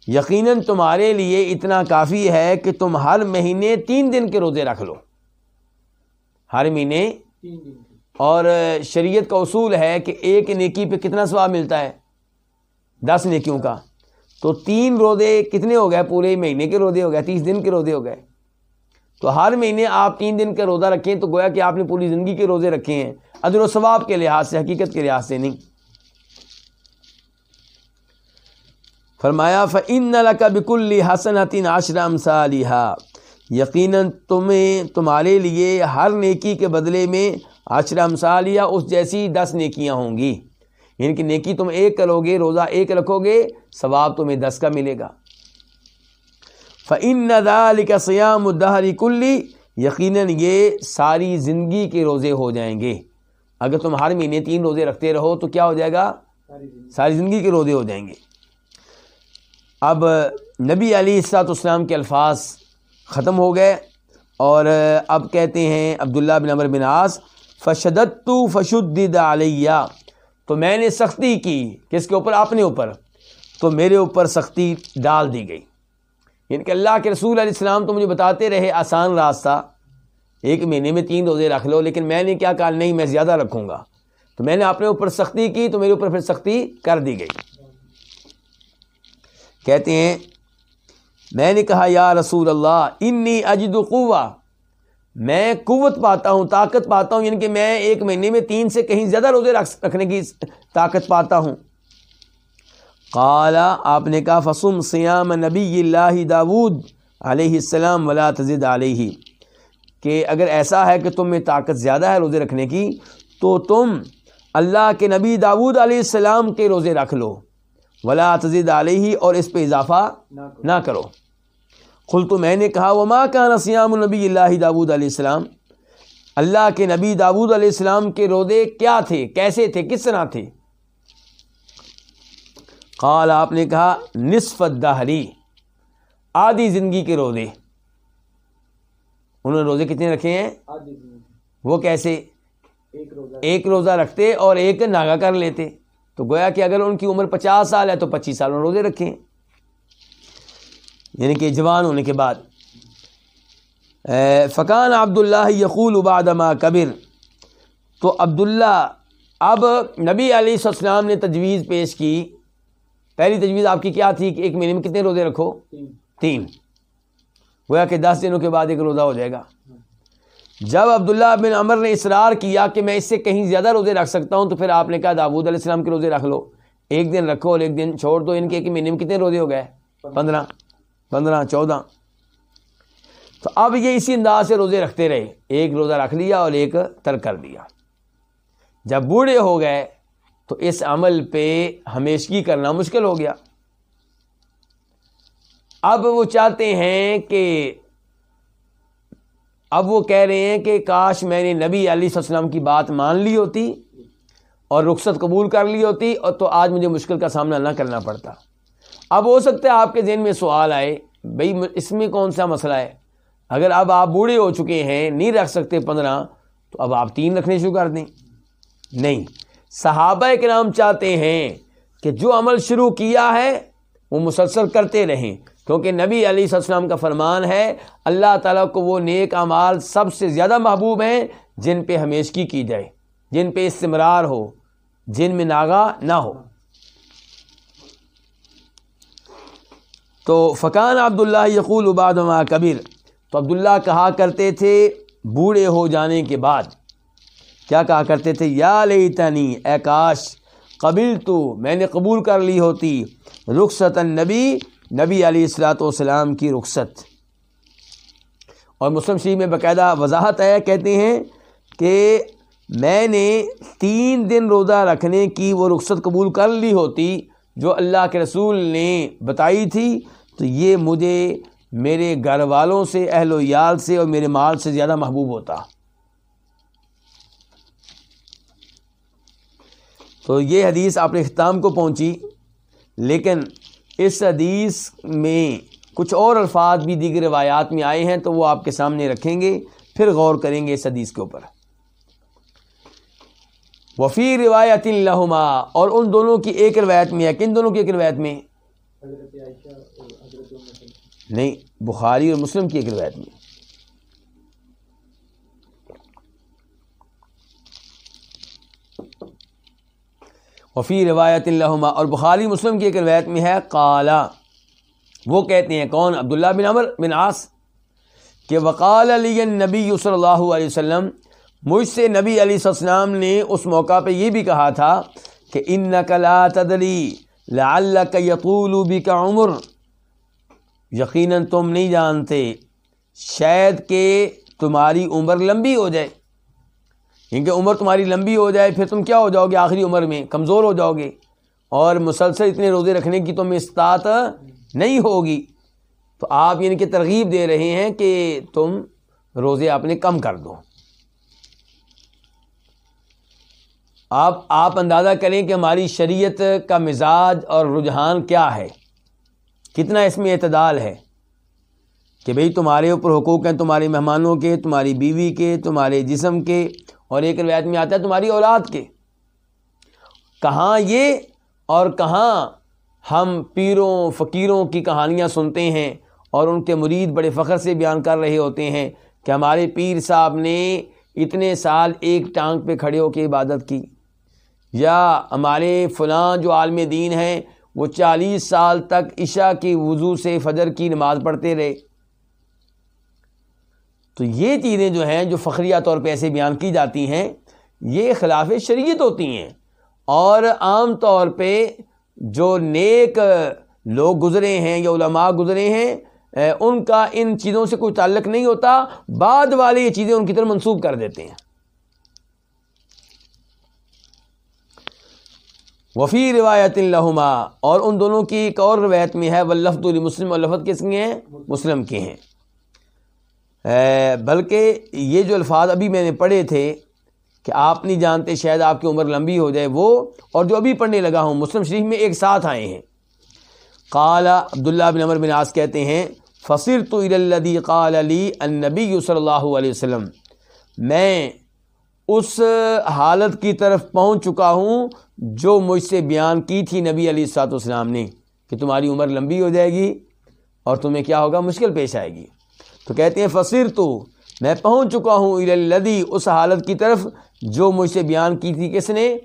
یقیناً تمہارے لیے اتنا کافی ہے کہ تم ہر مہینے تین دن کے روزے رکھ لو۔ ہر مہینے۔ اور شریعت کا اصول ہے کہ ایک نیکی پہ کتنا ثواب ملتا ہے؟ دس نیکیوں کا۔ تو تین روزے کتنے ہو گئے پورے مہینے کے روزے ہو گئے، تیس دن کے روزے ہو گئے۔ تو ہر مہینے آپ تین دن کا روزہ رکھیں تو گویا کہ آپ نے پوری زندگی کے روزے رکھے ہیں ادر و ثواب کے لحاظ سے، حقیقت کے لحاظ سے نہیں۔ فرمایا فن کا بکل حسن حتین آشرم سا یقیناً تمہیں، تمہارے لیے ہر نیکی کے بدلے میں آشرم سالیہ اس جیسی دس نیکیاں ہوں گی۔ یعنی کہ نیکی تم ایک کرو گے روزہ ایک رکھو گے، ثواب تمہیں دس کا ملے گا۔ فعن دال کا سیام الدہری کلی یقیناً یہ ساری زندگی کے روزے ہو جائیں گے۔ اگر تم ہر مہینے تین روزے رکھتے رہو تو کیا ہو جائے گا؟ ساری زندگی کے روزے ہو جائیں گے۔ اب نبی علی السلاط اسلام کے الفاظ ختم ہو گئے اور اب کہتے ہیں عبداللہ بن عمر بن آس فشدت فشد علیہ تو میں نے سختی کی۔ کس کے اوپر؟ اپنے اوپر۔ تو میرے اوپر سختی ڈال دی گئی۔ یعنی کہ اللہ کے رسول علیہ السلام تو مجھے بتاتے رہے، آسان راستہ۔ ایک مہینے میں تین روزے رکھ لو، لیکن میں نے کیا کہا؟ نہیں، میں زیادہ رکھوں گا۔ تو میں نے اپنے اوپر سختی کی، تو میرے اوپر پھر سختی کر دی گئی۔ کہتے ہیں، میں نے کہا، یا رسول اللہ، انی اجد قوا میں قوت پاتا ہوں طاقت پاتا ہوں یعنی کہ میں ایک مہینے میں تین سے کہیں زیادہ روزے رکھنے کی طاقت پاتا ہوں۔ قالا آپ نے کہا فسم سیام نبی اللہ داود علیہ السلام ولا تزد علیہ کہ اگر ایسا ہے کہ تم میں طاقت زیادہ ہے روزے رکھنے کی تو تم اللہ کے نبی داود علیہ السلام کے روزے رکھ لو۔ ولا تزد علیہ اور اس پہ اضافہ نہ کرو۔ خل تو میں نے کہا وہ ماں کا نسیام النبی اللہ داود علیہ السلام؟ اللہ کے نبی داود علیہ السلام کے رودے کیا تھے؟ کیسے تھے؟ کس طرح تھے؟ قال آپ نے کہا نصف دہری آدھی زندگی کے رودے انہوں نے روزے کتنے رکھے ہیں؟ وہ کیسے؟ ایک روزہ۔ رکھتے اور ایک ناگا کر لیتے۔ تو گویا کہ اگر ان کی عمر پچاس سال ہے تو پچیس سال انہوں نے روزے رکھے ہیں یعنی کہ جوان ہونے کے بعد۔ فقان عبداللہ یقول ما کبر۔ تو عبداللہ اب نبی علیہ السلام نے تجویز پیش کی۔ پہلی تجویز آپ کی کیا تھی کہ ایک مہینے میں کتنے روزے رکھو؟ تین۔ گویا کہ دس دنوں کے بعد ایک روزہ ہو جائے گا۔ جب عبداللہ بن عمر نے اصرار کیا کہ میں اس سے کہیں زیادہ روزے رکھ سکتا ہوں تو پھر آپ نے کہا داود علیہ السلام کے روزے رکھ لو۔ ایک دن رکھو اور ایک دن چھوڑ دو۔ ان کے ایک مہینے میں کتنے روزے ہو گئے؟ پندرہ۔ پندرہ، چودہ۔ تو اب یہ اسی انداز سے روزے رکھتے رہے۔ ایک روزہ رکھ لیا اور ایک ترک کر دیا۔ جب بوڑھے ہو گئے تو اس عمل پہ ہمیشگی کرنا مشکل ہو گیا۔ اب وہ چاہتے ہیں کہ اب وہ کہہ رہے ہیں کہ کاش میں نے نبی علیہ السلام کی بات مان لی ہوتی اور رخصت قبول کر لی ہوتی اور تو آج مجھے مشکل کا سامنا نہ کرنا پڑتا۔ اب ہو سکتا ہے آپ کے ذہن میں سوال آئے بھائی اس میں کون سا مسئلہ ہے؟ اگر اب آپ بوڑھے ہو چکے ہیں، نہیں رکھ سکتے پندرہ، تو اب آپ تین رکھنے شروع کر دیں۔ نہیں، صحابہ کے نام چاہتے ہیں کہ جو عمل شروع کیا ہے، وہ مسلسل کرتے رہیں۔ کیونکہ نبی علیہ السلام کا فرمان ہے، اللہ تعالیٰ کو وہ نیک اعمال سب سے زیادہ محبوب ہیں، جن پہ ہمیشگی کی جائے، جن پہ استمرار ہو، جن میں ناگا نہ ہو۔ تو فقان عبداللہ یقول عباد ما کبیر۔ تو عبداللہ کہا کرتے تھے بوڑھے ہو جانے کے بعد۔ کیا کہا کرتے تھے؟ یا لیتنی، اے کاش قبل تو میں نے قبول کر لی ہوتی رخصت النبی، نبی علیہ السلاۃ والسلام کی رخصت۔ اور مسلم شریف میں باقاعدہ وضاحت ہے، کہتے ہیں کہ میں نے تین دن روزہ رکھنے کی وہ رخصت قبول کر لی ہوتی۔ جو اللہ کے رسول نے بتائی تھی، تو یہ مجھے میرے گھر والوں سے، اہل و یال سے اور میرے مال سے زیادہ محبوب ہوتا۔ تو یہ حدیث آپ اختتام کو پہنچی، لیکن اس حدیث میں کچھ اور الفاظ بھی دیگر روایات میں آئے ہیں، تو وہ آپ کے سامنے رکھیں گے، پھر غور کریں گے اس حدیث کے اوپر۔ وفی روایت الحما اور ان دونوں کی ایک روایت میں ہے۔ کن دونوں کی ایک روایت میں؟ نہیں، بخاری اور مسلم کی ایک روایت میں۔ وفی روایت الحما اور بخاری مسلم کی ایک روایت میں ہے۔ کالا وہ کہتے ہیں، کون؟ عبداللہ بن عمر بن آس کہ وقال علی نبی صلی اللہ علیہ وسلم مجھ سے نبی علیہ السلام نے اس موقع پہ یہ بھی کہا تھا کہ ان نقلا تدری لعلک کا یقول عمر۔ یقیناً تم نہیں جانتے شاید کہ تمہاری عمر لمبی ہو جائے۔ کیونکہ عمر تمہاری لمبی ہو جائے، پھر تم کیا ہو جاؤ گے آخری عمر میں؟ کمزور ہو جاؤ گے۔ اور مسلسل اتنے روزے رکھنے کی تم استطاعت نہیں ہوگی۔ تو آپ یعنی کہ ترغیب دے رہے ہیں کہ تم روزے اپنے کم کر دو۔ آپ آپ اندازہ کریں کہ ہماری شریعت کا مزاج اور رجحان کیا ہے؟ کتنا اس میں اعتدال ہے؟ کہ بھئی تمہارے اوپر حقوق ہیں، تمہارے مہمانوں کے، تمہاری بیوی کے، تمہارے جسم کے، اور ایک روایت میں آتا ہے تمہاری اولاد کے۔ کہاں یہ اور کہاں ہم پیروں، فقیروں کی کہانیاں سنتے ہیں اور ان کے مرید بڑے فخر سے بیان کر رہے ہوتے ہیں کہ ہمارے پیر صاحب نے اتنے سال ایک ٹانگ پہ کھڑے ہو کے عبادت کی۔ یا ہمارے فلاں جو عالم دین ہیں، وہ چالیس سال تک عشاء کی وضو سے فجر کی نماز پڑھتے رہے۔ تو یہ چیزیں جو ہیں، جو فخریہ طور پہ ایسے بیان کی جاتی ہیں، یہ خلاف شریعت ہوتی ہیں۔ اور عام طور پہ جو نیک لوگ گزرے ہیں یا علماء گزرے ہیں، ان کا ان چیزوں سے کوئی تعلق نہیں ہوتا، بعد والے یہ چیزیں ان کی طرف منسوخ کر دیتے ہیں۔ وفی روایت الحما اور ان دونوں کی ایک اور روایت میں ہے ولفت المسلم اور لفت کس کے ہیں؟ مسلم کے ہیں۔ بلکہ یہ جو الفاظ ابھی میں نے پڑھے تھے کہ آپ نہیں جانتے، شاید آپ کی عمر لمبی ہو جائے وہ، اور جو ابھی پڑھنے لگا ہوں، مسلم شریف میں ایک ساتھ آئے ہیں۔ قالا عبداللہ بن عمر بن آس کہتے ہیں فصر تو قال علی النبی صلی اللہ علیہ وسلم، میں اس حالت کی طرف پہنچ چکا ہوں جو مجھ سے بیان کی تھی نبی علی سات والسلام نے کہ تمہاری عمر لمبی ہو جائے گی اور تمہیں کیا ہوگا؟ مشکل پیش آئے گی۔ تو کہتے ہیں فصیر تو میں پہنچ چکا ہوں الدی اس حالت کی طرف جو مجھ سے بیان کی تھی کس نے؟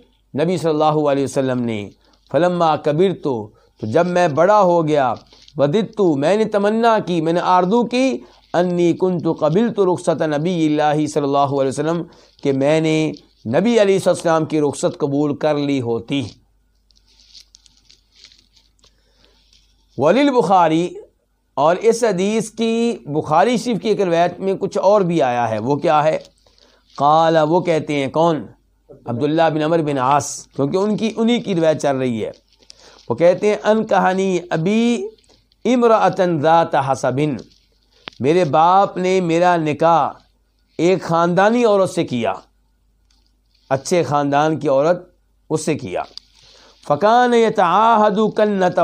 نبی صلی اللہ علیہ وسلم نے۔ فلما کبیر تو تو جب میں بڑا ہو گیا ودت تو میں نے تمنا کی، میں نے آردو کی انی کن تو قبل تو رخصت نبی اللہ صلی اللہ علیہ وسلم کہ میں نے نبی علیہ السلام کی رخصت قبول کر لی ہوتی۔ ولیل بخاری اور اس حدیث کی بخاری شریف کی ایک روایت میں کچھ اور بھی آیا ہے۔ وہ کیا ہے؟ قال، وہ کہتے ہیں، کون؟ عبداللہ بن عمر بن عاص، کیونکہ ان کی، انہی کی روایت چل رہی ہے۔ وہ کہتے ہیں، ان کہانی ابھی امراطن ذات حسبن میرے باپ نے میرا نکاح ایک خاندانی عورت سے کیا۔ اچھے خاندان کی عورت اس سے کیا۔ فقان یتعاہد کنتہ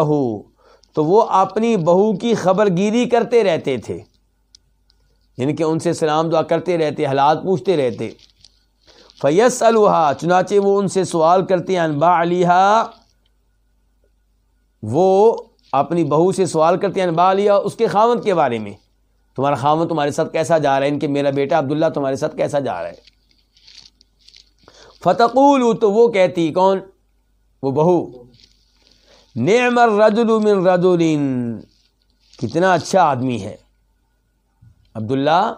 تو وہ اپنی بہو کی خبر گیری کرتے رہتے تھے۔ یعنی کہ ان سے سلام دعا کرتے رہتے، حالات پوچھتے رہتے۔ فیس الحا چنانچہ وہ ان سے سوال کرتے انبا علیہ وہ اپنی بہو سے سوال کرتے انبا علیہ اس کے خامن کے بارے میں۔ تمہارا خامن تمہارے ساتھ کیسا جا رہا ہے؟ ان کے میرا بیٹا عبداللہ تمہارے ساتھ کیسا جا رہا ہے؟ فتقول تو وہ کہتی، کون؟ وہ بہو۔ نعم الرجل من رجل۔ کتنا اچھا آدمی ہے۔ عبداللہ،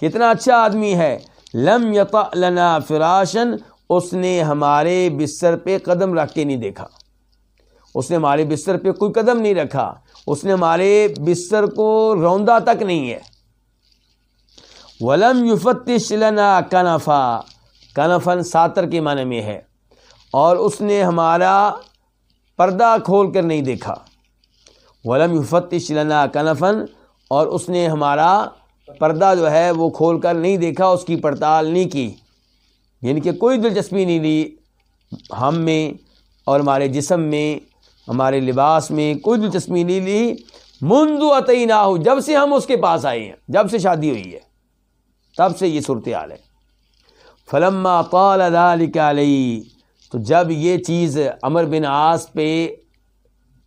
کتنا اچھا آدمی ہے۔ لم یطع لنا فراشن اس نے ہمارے بستر پہ قدم رکھ کے نہیں دیکھا۔ اس نے ہمارے بستر پہ کوئی قدم نہیں رکھا۔ اس نے ہمارے بستر کو روندا تک نہیں ہے۔ ولم یفتش لنا کنفا کنفن ساتر کے معنی میں ہے۔ اور اس نے ہمارا پردہ کھول کر نہیں دیکھا۔ ولم یفتش لنا کنفن اور اس نے ہمارا پردہ جو ہے وہ کھول کر نہیں دیکھا، اس کی پڑتال نہیں کی۔ یعنی کہ کوئی دلچسپی نہیں لی ہم میں اور ہمارے جسم میں۔ ہمارے لباس میں کوئی دلچسپی نہیں لی۔ منذ عطی نہ ہو جب سے ہم اس کے پاس آئے ہیں، جب سے شادی ہوئی ہے، تب سے یہ صورتحال ہے۔ فلما قال ذلك علی، تو جب یہ چیز امر بن آس پہ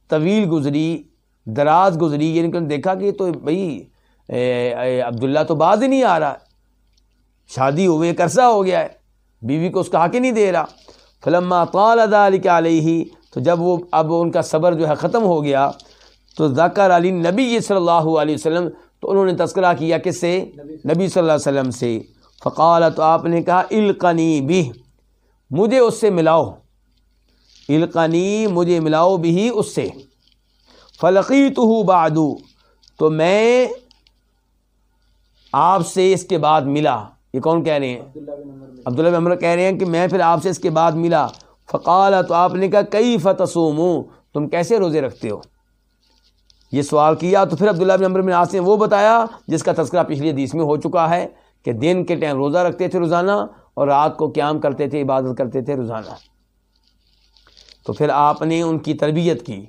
طویل گزری، دراز گزری یعنی کہ دیکھا کہ تو بھائی عبداللہ تو باز ہی نہیں آ رہا۔ شادی ہوئے ایک عرصہ ہو گیا ہے، بیوی کو اس کا حق ہی نہیں دے رہا۔ فلما طال ذلك علیہ تو جب وہ اب ان کا صبر جو ہے ختم ہو گیا، تو ذکر علی نبی صلی اللہ علیہ وسلم، تو انہوں نے تذکرہ کیا کس سے؟ نبی صلی اللہ علیہ وسلم سے۔ فقال تو آپ نے کہا، القنی بھی، مجھے اس سے ملاؤ۔ القنی، مجھے ملاؤ بھی اس سے۔ فلقی تو بادو تو میں آپ سے اس کے بعد ملا۔ یہ کون کہہ رہے ہیں؟ عبداللہ بن عمر کہہ رہے ہیں کہ میں پھر آپ سے اس کے بعد ملا۔ فقال تو آپ نے کہا کئی فتسوم تم کیسے روزے رکھتے ہو؟ یہ سوال کیا، تو پھر عبداللہ بن عمر بن عاص نے وہ بتایا، جس کا تذکرہ پچھلی حدیث میں ہو چکا ہے، کہ دن کے ٹائم روزہ رکھتے تھے روزانہ اور رات کو قیام کرتے تھے، عبادت کرتے تھے روزانہ۔ تو پھر آپ نے ان کی تربیت کی۔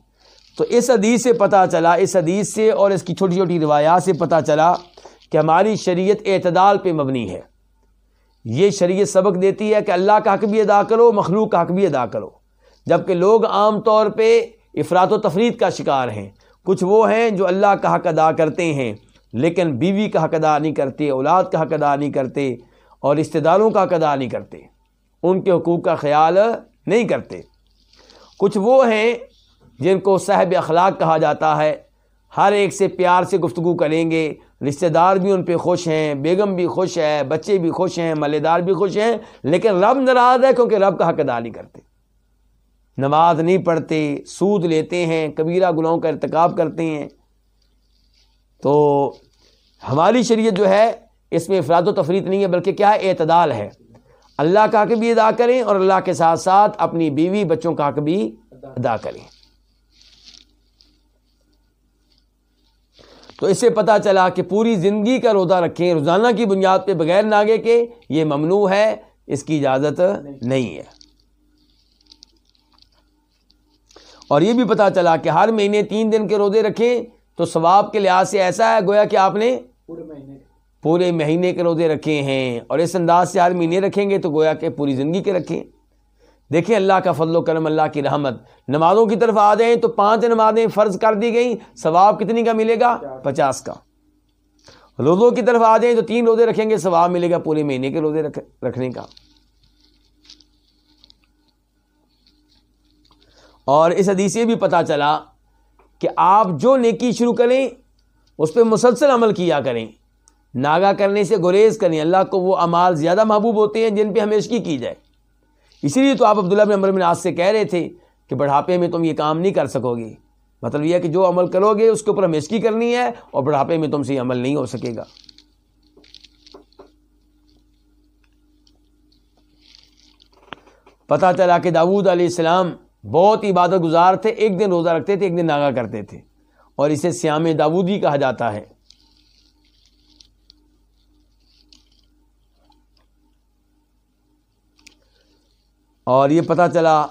تو اس حدیث سے پتہ چلا، اس حدیث سے اور اس کی چھوٹی چھوٹی روایات سے پتہ چلا کہ ہماری شریعت اعتدال پہ مبنی ہے۔ یہ شریعت سبق دیتی ہے کہ اللہ کا حق بھی ادا کرو، مخلوق کا حق بھی ادا کرو۔ جبکہ لوگ عام طور پہ افراد و تفرید کا شکار ہیں۔ کچھ وہ ہیں جو اللہ کا حق ادا کرتے ہیں، لیکن بیوی کا حق ادا نہیں کرتے، اولاد کا حق ادا نہیں کرتے اور رشتہ داروں کا حق ادا نہیں کرتے۔ ان کے حقوق کا خیال نہیں کرتے۔ کچھ وہ ہیں جن کو صاحب اخلاق کہا جاتا ہے، ہر ایک سے پیار سے گفتگو کریں گے رشتہ دار بھی ان پہ خوش ہیں، بیگم بھی خوش ہے، بچے بھی خوش ہیں، ملے دار بھی خوش ہیں، لیکن رب ناراض ہے کیونکہ رب کا حق ادا نہیں کرتے۔ نماز نہیں پڑھتے، سود لیتے ہیں، کبیرہ گناہوں کا ارتکاب کرتے ہیں۔ تو ہماری شریعت جو ہے، اس میں افراد و تفریح نہیں ہے، بلکہ کیا ہے؟ اعتدال ہے۔ اللہ کا حق بھی ادا کریں اور اللہ کے ساتھ ساتھ اپنی بیوی بچوں کا حق بھی ادا کریں۔ تو اس سے پتا چلا کہ پوری زندگی کا روزہ رکھیں، روزانہ کی بنیاد پہ بغیر ناگے کے یہ ممنوع ہے، اس کی اجازت نہیں ہے۔ اور یہ بھی پتا چلا کہ ہر مہینے تین دن کے روزے رکھیں تو ثواب کے لحاظ سے ایسا ہے گویا کہ آپ نے پورے مہینے کے روزے رکھے ہیں۔ اور اس انداز سے ہر مہینے رکھیں گے تو گویا کہ پوری زندگی کے رکھیں۔ دیکھیں اللہ کا فضل و کرم، اللہ کی رحمت۔ نمازوں کی طرف آ جائیں تو پانچ نمازیں فرض کر دی گئیں، ثواب کتنی کا ملے گا؟ پچاس کا۔ روزوں کی طرف آ جائیں تو تین روزے رکھیں گے، ثواب ملے گا پورے مہینے کے روزے رکھنے کا۔ اور اس حدیث سے بھی پتا چلا کہ آپ جو نیکی شروع کریں، اس پہ مسلسل عمل کیا کریں۔ ناگا کرنے سے گریز کریں۔ اللہ کو وہ امال زیادہ محبوب ہوتے ہیں جن پہ ہمیشگی کی جائے۔ اسی لیے تو آپ عبداللہ بن عمر بن آج سے کہہ رہے تھے کہ بڑھاپے میں تم یہ کام نہیں کر سکو گے۔ مطلب یہ کہ جو عمل کرو گے، اس کے اوپر ہمیشگی کرنی ہے اور بڑھاپے میں تم سے یہ عمل نہیں ہو سکے گا۔ پتہ چلا کہ داود علیہ السلام بہت عبادت گزار تھے، ایک دن روزہ رکھتے تھے، ایک دن ناگا کرتے تھے۔ اور اسے سیام داودی کہا جاتا ہے۔ اور یہ پتہ چلا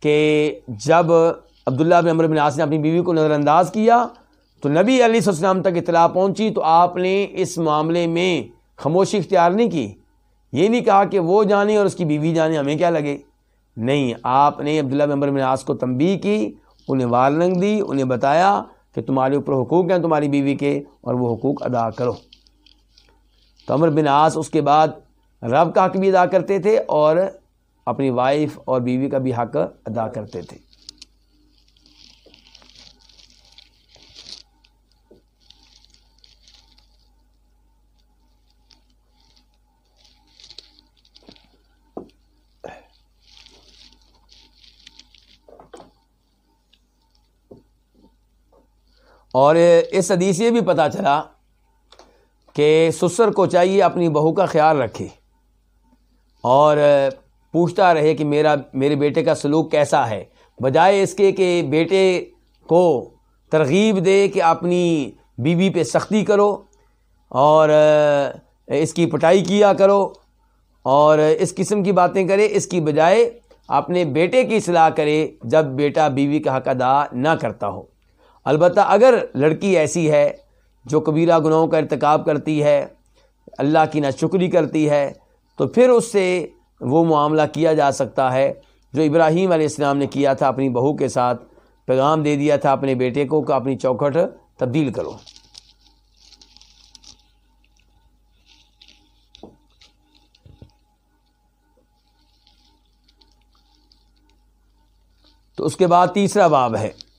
کہ جب عبداللہ بن عمر بن عاص نے اپنی بیوی کو نظر انداز کیا، تو نبی علیہ السلام تک اطلاع پہنچی تو آپ نے اس معاملے میں خاموشی اختیار نہیں کی۔ یہ نہیں کہا کہ وہ جانے اور اس کی بیوی جانے، ہمیں کیا لگے؟ نہیں، آپ نے عبداللہ ممبر مناس کو تنبیہ کی، انہیں وارننگ دی، انہیں بتایا کہ تمہارے اوپر حقوق ہیں تمہاری بیوی کے اور وہ حقوق ادا کرو۔ تو امر بن آس اس کے بعد رب کا حق بھی ادا کرتے تھے اور اپنی وائف اور بیوی کا بھی حق ادا کرتے تھے۔ اور اس حدیث یہ بھی پتہ چلا کہ سسر کو چاہیے اپنی بہو کا خیال رکھے اور پوچھتا رہے کہ میرا میرے بیٹے کا سلوک کیسا ہے۔ بجائے اس کے کہ بیٹے کو ترغیب دے کہ اپنی بیوی پہ سختی کرو اور اس کی پٹائی کیا کرو اور اس قسم کی باتیں کرے۔ اس کی بجائے اپنے بیٹے کی اصلاح کرے جب بیٹا بیوی کا حق ادا نہ کرتا ہو۔ البتہ اگر لڑکی ایسی ہے جو کبیرہ گناہوں کا ارتکاب کرتی ہے، اللہ کی ناشکری کرتی ہے، تو پھر اس سے وہ معاملہ کیا جا سکتا ہے جو ابراہیم علیہ السلام نے کیا تھا اپنی بہو کے ساتھ، پیغام دے دیا تھا اپنے بیٹے کو کہ اپنی چوکھٹ تبدیل کرو۔ تو اس کے بعد تیسرا باب ہے۔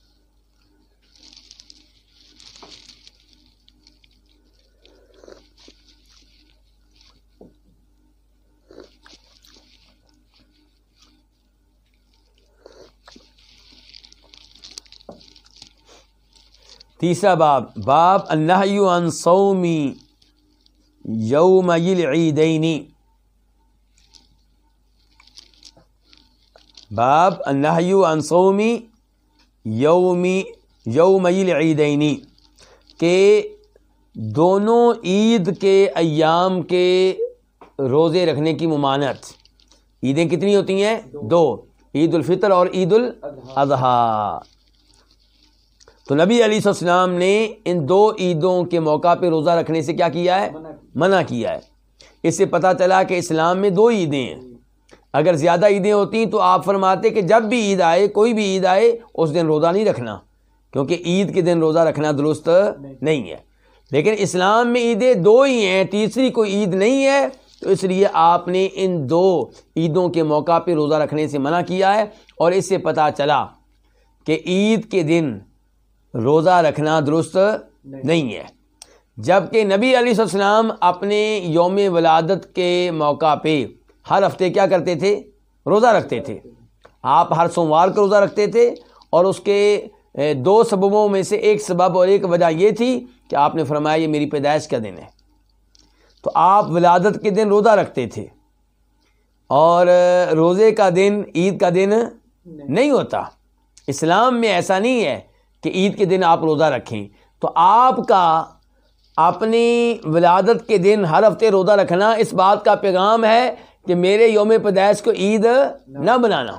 تیسرا باب باب عن صومی یوم العیدینی باب عن صومی یومی، یوم العیدینی کہ دونوں عید کے ایام کے روزے رکھنے کی ممانت عیدیں کتنی ہوتی ہیں؟ دو، عید الفطر اور عید الاضحیٰ. تو نبی علیہ السلام نے ان دو عیدوں کے موقع پہ روزہ رکھنے سے کیا کیا ہے؟ منع کیا ہے۔ اس سے پتہ چلا کہ اسلام میں دو عیدیں ہیں۔ اگر زیادہ عیدیں ہوتی تو آپ فرماتے کہ جب بھی عید آئے کوئی بھی عید آئے اس دن روزہ نہیں رکھنا۔ کیونکہ عید کے دن روزہ رکھنا درست نہیں ہے۔ لیکن اسلام میں عیدیں دو ہی ہیں تیسری کوئی عید نہیں ہے۔ تو اس لیے آپ نے ان دو عیدوں کے موقع پہ روزہ رکھنے سے منع کیا ہے۔ اور اس سے پتہ چلا کہ عید کے دن روزہ رکھنا درست نہیں۔ ہے۔ جبکہ نبی علیہ السلام اپنے یوم ولادت کے موقع پہ ہر ہفتے کیا کرتے تھے؟ روزہ رکھتے تھے۔ آپ ہر سوموار کو روزہ رکھتے تھے اور اس کے دو سببوں میں سے ایک سبب اور ایک وجہ یہ تھی کہ آپ نے فرمایا یہ میری پیدائش کا دن ہے۔ تو آپ ولادت کے دن روزہ رکھتے تھے۔ اور روزے کا دن عید کا دن نہیں ہوتا۔ اسلام میں ایسا نہیں ہے کہ عید کے دن آپ روزہ رکھیں۔ تو آپ کا اپنی ولادت کے دن ہر ہفتے روزہ رکھنا اس بات کا پیغام ہے کہ میرے یوم پیدائش کو عید نہ بنانا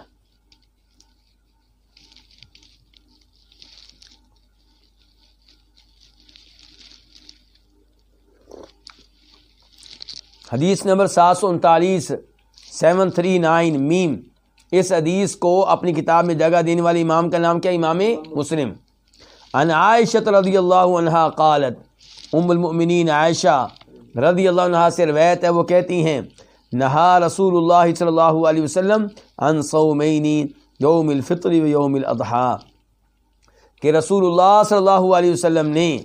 حدیث نمبر سات سو انتالیس، سیون تھری نائن میم۔ اس حدیث کو اپنی کتاب میں جگہ دینے والے امام کا نام کیا؟ امام مسلم۔ ان عائشہ رضی اللہ عنہ قالت، ام المؤمنین عائشہ رضی اللہ عنہ سے روایت ہے، وہ کہتی ہیں، نہا رسول اللہ صلی اللہ علیہ وسلم ان صومینی یوم الفطر و یوم الاضحیٰ۔ کہ رسول اللہ صلی اللہ علیہ وسلم نے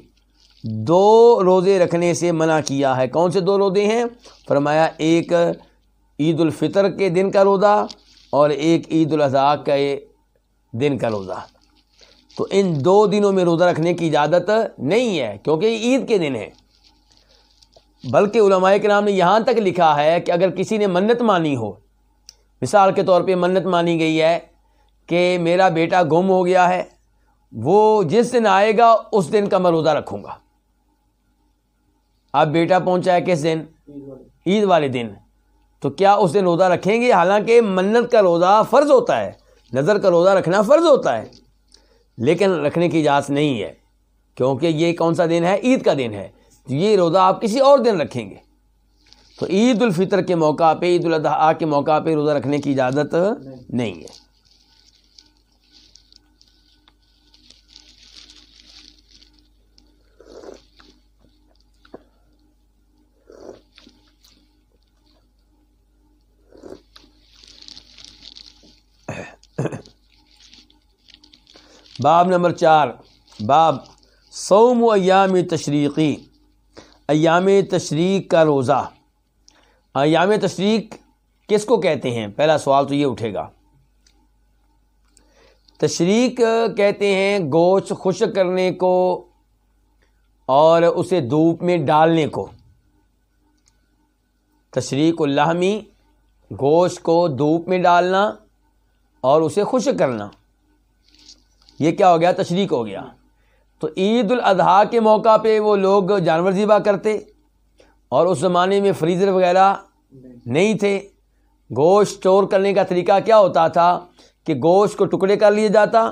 دو روزے رکھنے سے منع کیا ہے۔ کون سے دو روزے ہیں؟ فرمایا، ایک عید الفطر کے دن کا روزہ اور ایک عید الاضحیٰ کے دن کا روزہ۔ تو ان دو دنوں میں روزہ رکھنے کی اجازت نہیں ہے، کیونکہ یہ عید کے دن ہے بلکہ علماء کے نام نے یہاں تک لکھا ہے کہ اگر کسی نے منت مانی ہو، مثال کے طور پہ منت مانی گئی ہے کہ میرا بیٹا گم ہو گیا ہے، وہ جس دن آئے گا، اس دن کا میں روزہ رکھوں گا۔ اب بیٹا پہنچا ہے کس دن؟ عید والے دن۔ تو کیا اس دن روزہ رکھیں گے؟ حالانکہ منت کا روزہ فرض ہوتا ہے، نظر کا روزہ رکھنا فرض ہوتا ہے۔ لیکن رکھنے کی اجازت نہیں ہے، کیونکہ یہ کون سا دن ہے؟ عید کا دن ہے۔ یہ روزہ آپ کسی اور دن رکھیں گے۔ تو عید الفطر کے موقع پہ، عید الاضحیٰ کے موقع پہ روزہ رکھنے کی اجازت نہیں ہے۔ باب نمبر چار، باب سوم و ایام تشریقی، ایام تشریق کا روزہ۔ ایام تشریق کس کو کہتے ہیں؟ پہلا سوال تو یہ اٹھے گا۔ تشریق کہتے ہیں گوشت خشک کرنے کو اور اسے دھوپ میں ڈالنے کو۔ تشریق الحمی گوشت کو دھوپ میں ڈالنا اور اسے خشک کرنا۔ یہ کیا ہو گیا؟ تشریق ہو گیا۔ تو عید الاضحیٰ کے موقع پہ وہ لوگ جانور ذبح کرتے اور اس زمانے میں فریزر وغیرہ نہیں تھے۔ گوشت چور کرنے کا طریقہ کیا ہوتا تھا کہ گوشت کو ٹکڑے کر لیا جاتا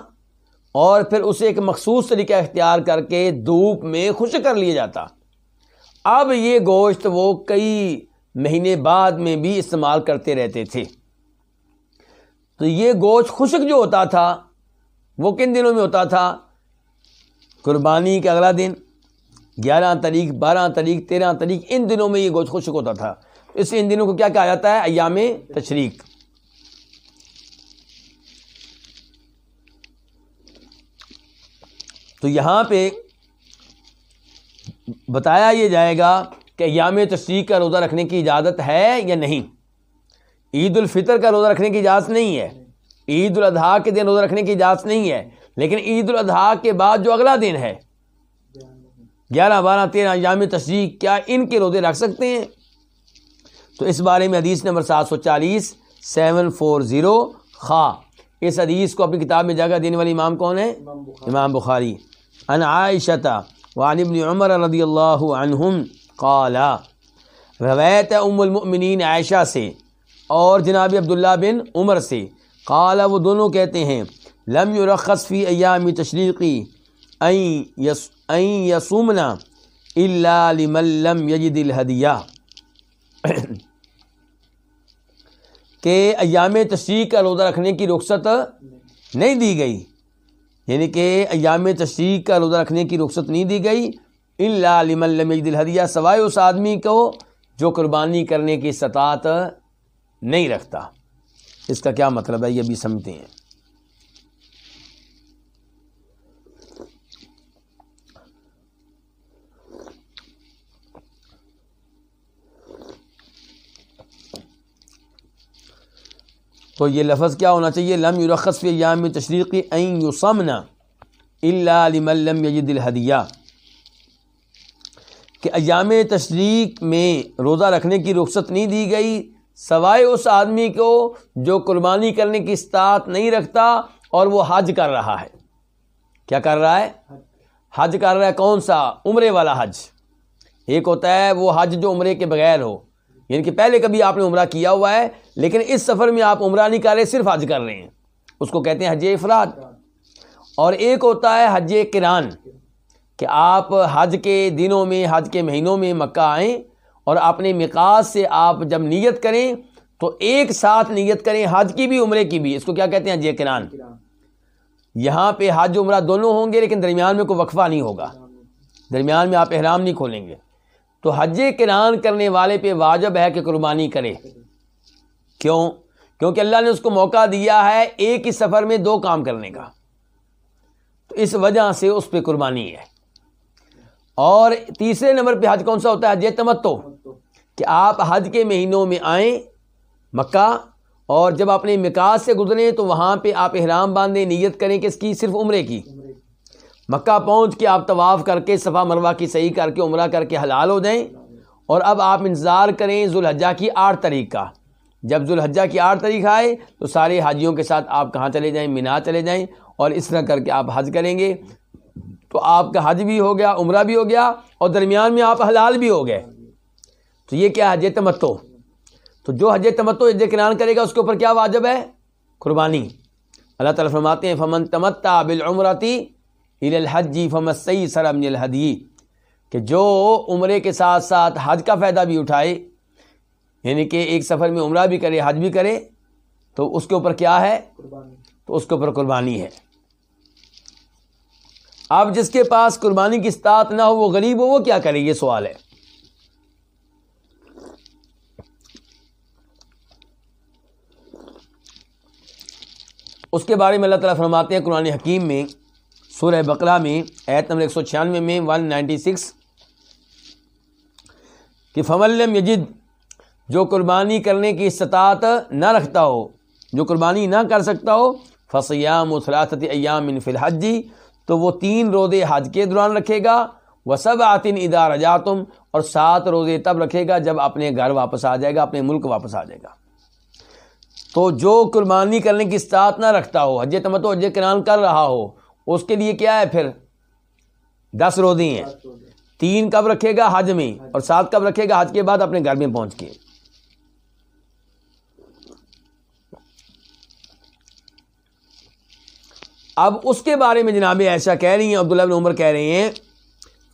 اور پھر اسے ایک مخصوص طریقہ اختیار کر کے دھوپ میں خشک کر لیا جاتا۔ اب یہ گوشت وہ کئی مہینے بعد میں بھی استعمال کرتے رہتے تھے۔ تو یہ گوشت خشک جو ہوتا تھا وہ کن دنوں میں ہوتا تھا؟ قربانی کا اگلا دن، گیارہ تاریخ، بارہ تاریخ، تیرہ تاریخ، ان دنوں میں یہ گوشت خشک ہوتا تھا۔ اس ان دنوں کو کیا کہا جاتا ہے؟ ایام تشریق۔ تو یہاں پہ بتایا یہ جائے گا کہ ایام تشریق کا روزہ رکھنے کی اجازت ہے یا نہیں؟ عید الفطر کا روزہ رکھنے کی اجازت نہیں ہے۔ عید الاضحیٰ کے دن روزہ رکھنے کی اجازت نہیں ہے لیکن عید الاضحیٰ کے بعد جو اگلا دن ہے گیارہ بارہ تیرہ ایام تشریق کیا ان کے روزے رکھ سکتے ہیں؟ تو اس بارے میں حدیث نمبر سات سو چالیس سیون فور زیرو خواہ اس حدیث کو اپنی کتاب میں جگہ دینے والی امام کون ہے؟ امام بخاری۔ ان عائشہ وعن ابن عمر رضی اللہ عنہم قالا روایت ام المؤمنین عائشہ سے اور جناب عبداللہ بن عمر سے۔ قالا، وہ دونوں کہتے ہیں، لم یرخص فی ایام تشریقی این یسومنا الا لمن لم یجد الہدیہ۔ کہ ایام تشریق کا روزہ رکھنے کی رخصت نہیں دی گئی۔ یعنی کہ ایام تشریق کا روزہ رکھنے کی رخصت نہیں دی گئی۔ اللہ علیہ دل الحدیہ سوائے اس آدمی کو جو قربانی کرنے کی سطاعت نہیں رکھتا۔ اس کا کیا مطلب ہے یہ بھی سمجھتے ہیں۔ تو یہ لفظ کیا ہونا چاہیے؟ لم یورخص فی ایام تشریقی این یوسمنا اللہ لمن لم یجد الحدیہ کہ ایام تشریق میں روزہ رکھنے کی رخصت نہیں دی گئی سوائے اس آدمی کو جو قربانی کرنے کی استاعت نہیں رکھتا اور وہ حج کر رہا ہے۔ کیا کر رہا ہے؟ حج کر رہا ہے کون سا؟ عمرے والا حج۔ ایک ہوتا ہے وہ حج جو عمرے کے بغیر ہو۔ یعنی کہ پہلے کبھی آپ نے عمرہ کیا ہوا ہے، لیکن اس سفر میں آپ عمرہ نہیں کر رہے، صرف حج کر رہے ہیں۔ اس کو کہتے ہیں حج افراد۔ اور ایک ہوتا ہے حج کران، کہ آپ حج کے دنوں میں، حج کے مہینوں میں مکہ آئیں اور اپنے مقاص سے آپ جب نیت کریں تو ایک ساتھ نیت کریں، حج کی بھی، عمرے کی بھی۔ اس کو کیا کہتے ہیں؟ حج کران یہاں پہ حج عمرہ دونوں ہوں گے، لیکن درمیان میں کوئی وقفہ نہیں ہوگا۔ درمیان میں آپ احرام نہیں کھولیں گے۔ تو حج کران کرنے والے پہ واجب ہے کہ قربانی کرے کیوں؟ کیونکہ اللہ نے اس کو موقع دیا ہے ایک ہی سفر میں دو کام کرنے کا۔ تو اس وجہ سے اس پہ قربانی ہے۔ اور تیسرے نمبر پہ حج کون سا ہوتا ہے؟ حج تمتو کہ آپ حج کے مہینوں میں آئیں مکہ اور جب اپنے مکاس سے گزریں تو وہاں پہ آپ احرام باندھیں، نیت کریں کس کی صرف عمرے کی۔ مکہ پہنچ کے آپ طواف کر کے، صفا مروا کی صحیح کر کے، عمرہ کر کے حلال ہو جائیں۔ اور اب آپ انتظار کریں ذوالحجہ کی آٹھ تاریخ کا۔ جب ذوالحجہ کی آٹھ تاریخ آئے تو سارے حاجیوں کے ساتھ آپ کہاں چلے جائیں؟ مینا چلے جائیں اور اس طرح کر کے آپ حج کریں گے۔ تو آپ کا حج بھی ہو گیا، عمرہ بھی ہو گیا اور درمیان میں آپ حلال بھی ہو گئے۔ تو یہ کیا حج تمتو تو جو حج تمتو کران کرے گا اس کے اوپر کیا واجب ہے؟ قربانی۔ اللہ تعالیٰ فرماتے ہیں فمن تمتا بالعمرتی الحجی فمسی سرم الحدی کہ جو عمرے کے ساتھ ساتھ حج کا فائدہ بھی اٹھائے یعنی کہ ایک سفر میں عمرہ بھی کرے حج بھی کرے تو اس کے اوپر کیا ہے؟ تو اس کے اوپر قربانی ہے۔ اب جس کے پاس قربانی کی استاط نہ ہو وہ غریب ہو وہ کیا کرے؟ یہ سوال ہے۔ اس کے بارے میں اللہ تعالیٰ فرماتے ہیں قرآن حکیم میں، سورہ بقرہ میں، ایت نمبر ایک سو چھیانوے میں ون نائنٹی سکس کہ فملم یجد، جو قربانی کرنے کی استطاعت نہ رکھتا ہو، جو قربانی نہ کر سکتا ہو فسیام و ثلاثت ایام فی الحجی تو وہ تین روزے حج کے دوران رکھے گا وہ سب آتین ادار جاتم اور سات روزے تب رکھے گا جب اپنے گھر واپس آ جائے گا، اپنے ملک واپس آ جائے گا۔ تو جو قربانی کرنے کی استاعت نہ رکھتا ہو حج تمتو حج کران کر رہا ہو اس کے لیے کیا ہے پھر؟ دس روزے ہیں۔ تین کب رکھے گا حج میں اور سات کب رکھے گا حج کے بعد اپنے گھر میں پہنچ کے؟ اب اس کے بارے میں جناب ایسا کہہ رہی ہیں عبداللہ بن عمر کہہ رہے ہیں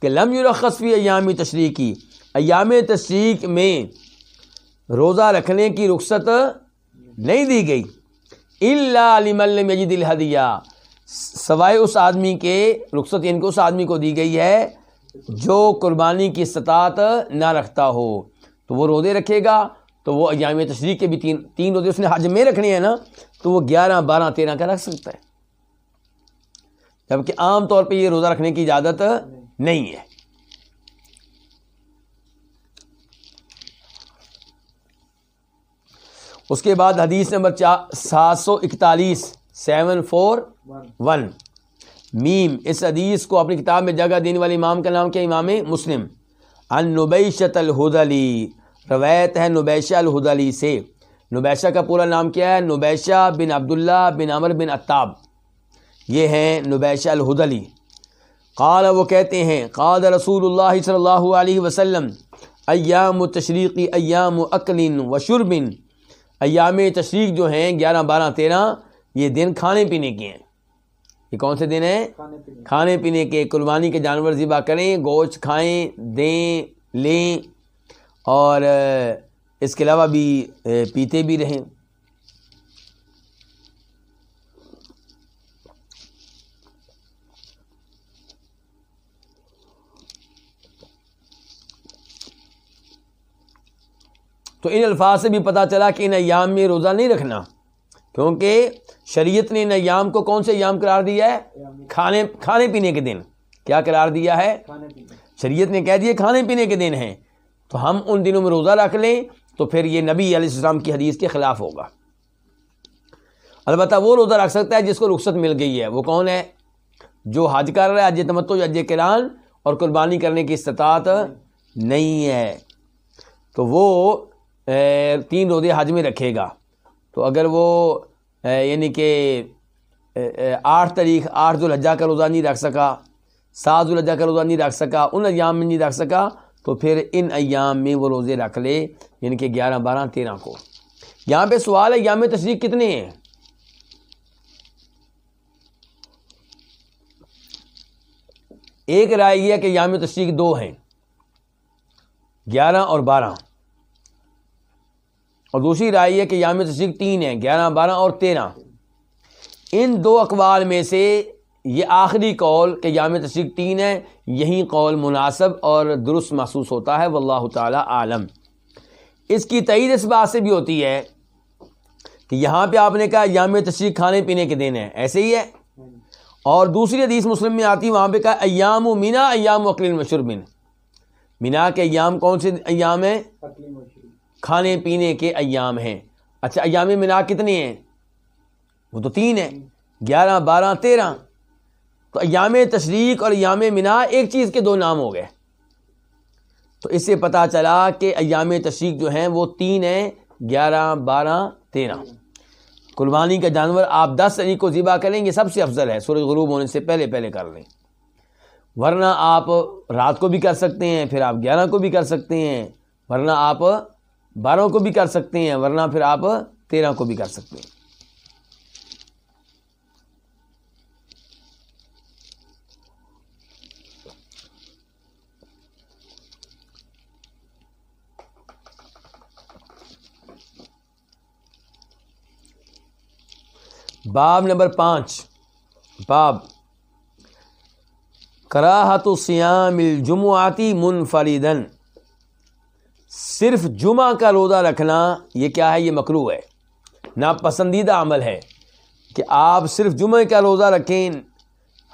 کہ لم یورخصفی ایامی تشریح کی ایام تشریق میں روزہ رکھنے کی رخصت نہیں دی گئی۔ اللہ علم مجید الحدیہ سوائے اس آدمی کے رخصت یعنی ان کو اس آدمی کو دی گئی ہے جو قربانی کی استطاعت نہ رکھتا ہو۔ تو وہ روزے رکھے گا، تو وہ ایام تشریح کے بھی تین تین روزے اس نے حج میں رکھنے ہیں نا، تو وہ گیارہ، بارہ، تیرہ کا رکھ سکتا ہے۔ جبکہ عام طور پہ یہ روزہ رکھنے کی اجازت نہیں ہے۔ اس کے بعد حدیث نمبر سات سو اکتالیس، سیون فور، ون۔ میم، اس حدیث کو اپنی کتاب میں جگہ دینے والے امام کا نام کیا؟ امام مسلم۔ ان نبیشت الہدلی، روایت ہے نبیشہ الہدلی سے۔ نبیشہ کا پورا نام کیا ہے؟ نبیشہ بن عبداللہ بن عمر بن اتاب یہ ہیں نبیش الہدلی۔ قال، وہ کہتے ہیں قاد رسول اللہ صلی اللہ علیہ وسلم، ایام و تشریقی ایام و اقلین و شربن ایام تشریق جو ہیں گیارہ بارہ تیرہ یہ دن کھانے پینے کے ہیں۔ یہ کون سے دن ہیں؟ کھانے پینے کے۔ قربانی کے جانور ذبح کریں گوشت کھائیں دیں لیں اور اس کے علاوہ بھی پیتے بھی رہیں۔ تو ان الفاظ سے بھی پتہ چلا کہ ان ایام میں روزہ نہیں رکھنا۔ کیونکہ شریعت نے ان ایام کو کون سے ایام قرار دیا ہے؟ کھانے کھانے پینے کے دن۔ کیا قرار دیا ہے؟ شریعت نے کہہ دیا کھانے پینے کے دن ہیں۔ تو ہم ان دنوں میں روزہ رکھ لیں تو پھر یہ نبی علیہ السلام کی حدیث کے خلاف ہوگا۔ البتہ وہ روزہ رکھ سکتا ہے جس کو رخصت مل گئی ہے۔ وہ کون ہے؟ جو حج کر رہا ہے، حج تمتو حج کران اور قربانی کرنے کی استطاعت نہیں ہے۔ تو وہ تین روزے حج میں رکھے گا۔ تو اگر وہ یعنی کہ آٹھ تاریخ، آٹھ ذوالحجہ کا روزہ نہیں رکھ سکا، سات ذوالحجہ کا روزہ نہیں رکھ سکا، ان ایام میں نہیں رکھ سکا، تو پھر ان ایام میں وہ روزے رکھ لے یعنی کہ گیارہ، بارہ، تیرہ کو۔ یہاں پہ سوال ہے ایام تشریق کتنے ہیں؟ ایک رائے یہ ہے کہ یام تشریق دو ہیں، گیارہ اور بارہ۔ اور دوسری رائے ہے کہ یام تشریق تین ہے گیارہ، بارہ اور تیرہ۔ ان دو اقوال میں سے یہ آخری قول کہ یام تشریق تین ہے یہی قول مناسب اور درست محسوس ہوتا ہے، واللہ تعالی عالم۔ اس کی تعید اس بات سے بھی ہوتی ہے کہ یہاں پہ آپ نے کہا یام تشریق کھانے پینے کے دن ہے ایسے ہی ہے۔ اور دوسری حدیث مسلم میں آتی، وہاں پہ کہا ایام و مینا ایام و اقلیل مشربن۔ مینا کے ایام کون سے ایام ہیں؟ کھانے پینے کے ایام ہیں۔ اچھا ایام منا کتنے ہیں؟ وہ تو تین ہیں۔ گیارہ، بارہ، تیرہ۔ تو ایام تشریق اور ایام منا ایک چیز کے دو نام ہو گئے۔ تو اس سے پتہ چلا کہ ایام تشریق جو ہیں وہ تین ہیں، گیارہ، بارہ، تیرہ۔ قربانی کا جانور آپ دس تاریخ کو ذبح کریں گے، سب سے افضل ہے۔ سورج غروب ہونے سے پہلے پہلے کر لیں۔ ورنہ آپ رات کو بھی کر سکتے ہیں، پھر آپ گیارہ کو بھی کر سکتے ہیں۔ ورنہ آپ بارہ کو بھی کر سکتے ہیں، ورنہ پھر آپ تیرہ کو بھی کر سکتے ہیں۔ باب نمبر پانچ۔ باب کراہت سیام الجمعاتی منفردن صرف جمعہ کا روزہ رکھنا، یہ کیا ہے؟ یہ مکرو ہے۔ ناپسندیدہ عمل ہے کہ آپ صرف جمعہ کا روزہ رکھیں۔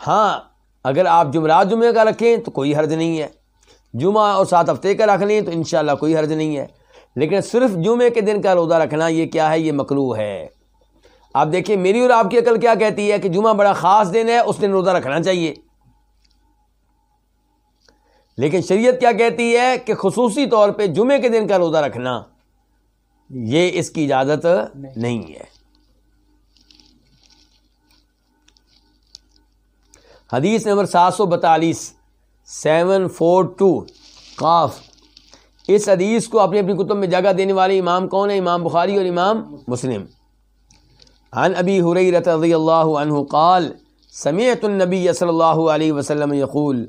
ہاں اگر آپ جمعرات جمعہ کا رکھیں تو کوئی حرج نہیں ہے۔ جمعہ اور سات ہفتے کا رکھ لیں تو انشاءاللہ کوئی حرج نہیں ہے۔ لیکن صرف جمعے کے دن کا روزہ رکھنا، یہ کیا ہے؟ یہ مکرو ہے۔ آپ دیکھیں، میری اور آپ کی عقل کیا کہتی ہے؟ کہ جمعہ بڑا خاص دن ہے، اس دن روزہ رکھنا چاہیے۔ لیکن شریعت کیا کہتی ہے کہ خصوصی طور پہ جمعے کے دن کا روزہ رکھنا یہ اس کی اجازت نہیں۔ ہے۔ حدیث نمبر سات سو بتالیس سیون فور ٹو قاف۔ اس حدیث کو اپنی اپنی کتب میں جگہ دینے والے امام کون ہے امام بخاری اور امام مسلم۔ عن ابی حریرت رضی اللہ عنہ قال سمعت النبی صلی اللہ علیہ وسلم یقول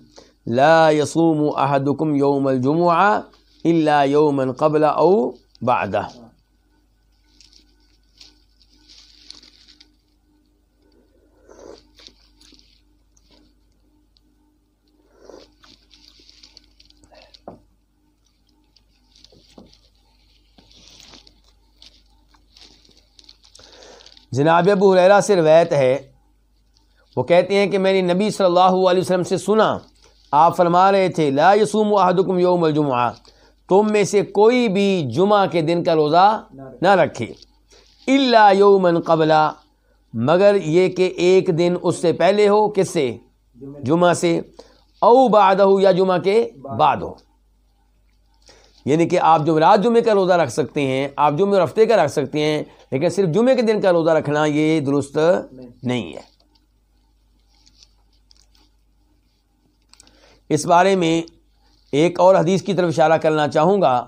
لا يصوم احدكم يوم الجمعہ الا يوما قبل او بعدہ جناب ابو حریرہ سے روایت ہے، وہ کہتے ہیں کہ میں نے نبی صلی اللہ علیہ وسلم سے سنا آپ فرما رہے تھے لا یسوم احدکم یوم الجمعہ تم میں سے کوئی بھی جمعہ کے دن کا روزہ نہ رکھے اللہ یومن قبلہ مگر یہ کہ ایک دن اس سے پہلے ہو کس سے؟ جمعہ سے او بعد ہو یا جمعہ کے بعد ہو۔ یعنی کہ آپ جمعرات جمعے کا روزہ رکھ سکتے ہیں آپ جمعے ہفتے کا رکھ سکتے ہیں لیکن صرف جمعے کے دن کا روزہ رکھنا یہ درست نہیں ہے۔ اس بارے میں ایک اور حدیث کی طرف اشارہ کرنا چاہوں گا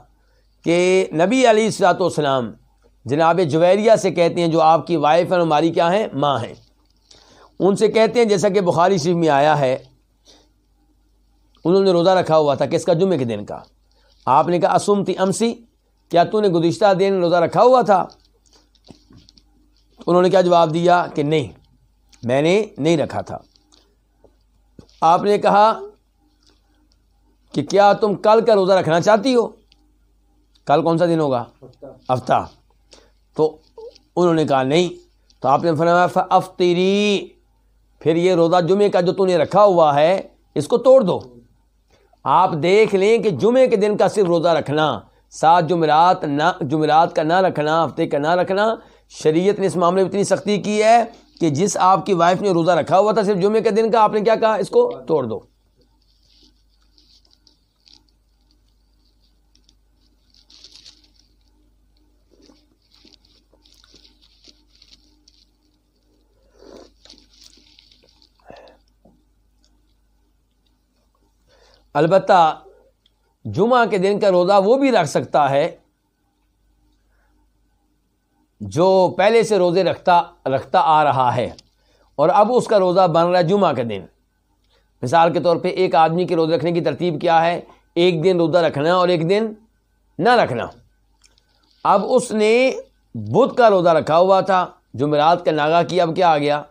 کہ نبی علی السلاۃ والسلام جناب جویریہ سے کہتے ہیں جو آپ کی وائف اور ہماری کیا ہیں؟ ماں ہیں۔ ان سے کہتے ہیں جیسا کہ بخاری شریف میں آیا ہے، انہوں نے روزہ رکھا ہوا تھا کس کا؟ جمعے کے دن کا۔ آپ نے کہا اسم تھی امسی، کیا تو نے گزشتہ دن روزہ رکھا ہوا تھا؟ انہوں نے کیا جواب دیا کہ نہیں، میں نے نہیں رکھا تھا۔ آپ نے کہا کہ کیا تم کل کا روزہ رکھنا چاہتی ہو؟ کل کون سا دن ہوگا؟ ہفتہ۔ تو انہوں نے کہا نہیں۔ تو آپ نے فرمایا افطری پھر یہ روزہ جمعے کا جو تم نے رکھا ہوا ہے اس کو توڑ دو۔ آپ دیکھ لیں کہ جمعے کے دن کا صرف روزہ رکھنا سات جمعرات نہ جمعرات کا نہ رکھنا ہفتے کا نہ رکھنا شریعت نے اس معاملے میں اتنی سختی کی ہے کہ جس آپ کی وائف نے روزہ رکھا ہوا تھا صرف جمعے کے دن کا آپ نے کیا کہا؟ اس کو توڑ دو۔ البتہ جمعہ کے دن کا روزہ وہ بھی رکھ سکتا ہے جو پہلے سے روزے رکھتا رکھتا آ رہا ہے۔ اور اب اس کا روزہ بن رہا ہے جمعہ کے دن۔ مثال کے طور پہ ایک آدمی کے روزے رکھنے کی ترتیب کیا ہے؟ ایک دن روزہ رکھنا اور ایک دن نہ رکھنا۔ اب اس نے بدھ کا روزہ رکھا ہوا تھا، جمعرات کا ناگا کیا، اب کیا آ گیا؟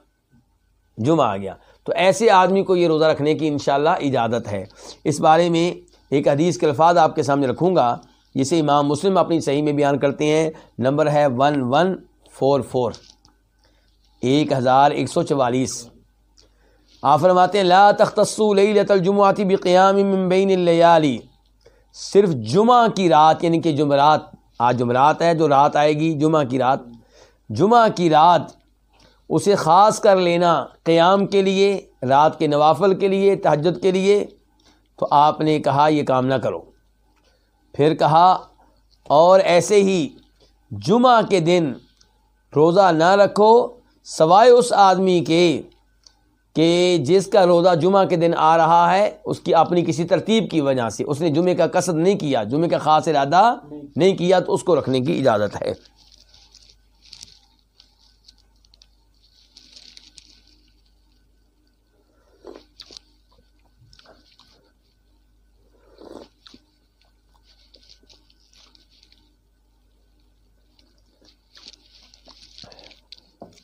جمعہ آ گیا۔ تو ایسے آدمی کو یہ روزہ رکھنے کی انشاءاللہ اجازت ہے۔ اس بارے میں ایک حدیث کے الفاظ آپ کے سامنے رکھوں گا، جسے امام مسلم اپنی صحیح میں بیان کرتے ہیں۔ نمبر ہے ون ون فور فور ایک ہزار ایک سو چوالیس۔ آپ فرماتے ہیں، لا تختصو لیلت الجمعاتی بقیام من بین اللیالی۔ صرف جمعہ کی رات یعنی کہ جمعرات، آج جمعرات ہے، جو رات آئے گی، جمعہ کی رات۔ جمعہ کی رات اسے خاص کر لینا قیام کے لیے، رات کے نوافل کے لیے، تہجد کے لیے۔ تو آپ نے کہا یہ کام نہ کرو۔ پھر کہا، اور ایسے ہی جمعہ کے دن روزہ نہ رکھو، سوائے اس آدمی کے کہ جس کا روزہ جمعہ کے دن آ رہا ہے، اس کی اپنی کسی ترتیب کی وجہ سے۔ اس نے جمعے کا قصد نہیں کیا جمعے کا خاص ارادہ نہیں کیا، تو اس کو رکھنے کی اجازت ہے۔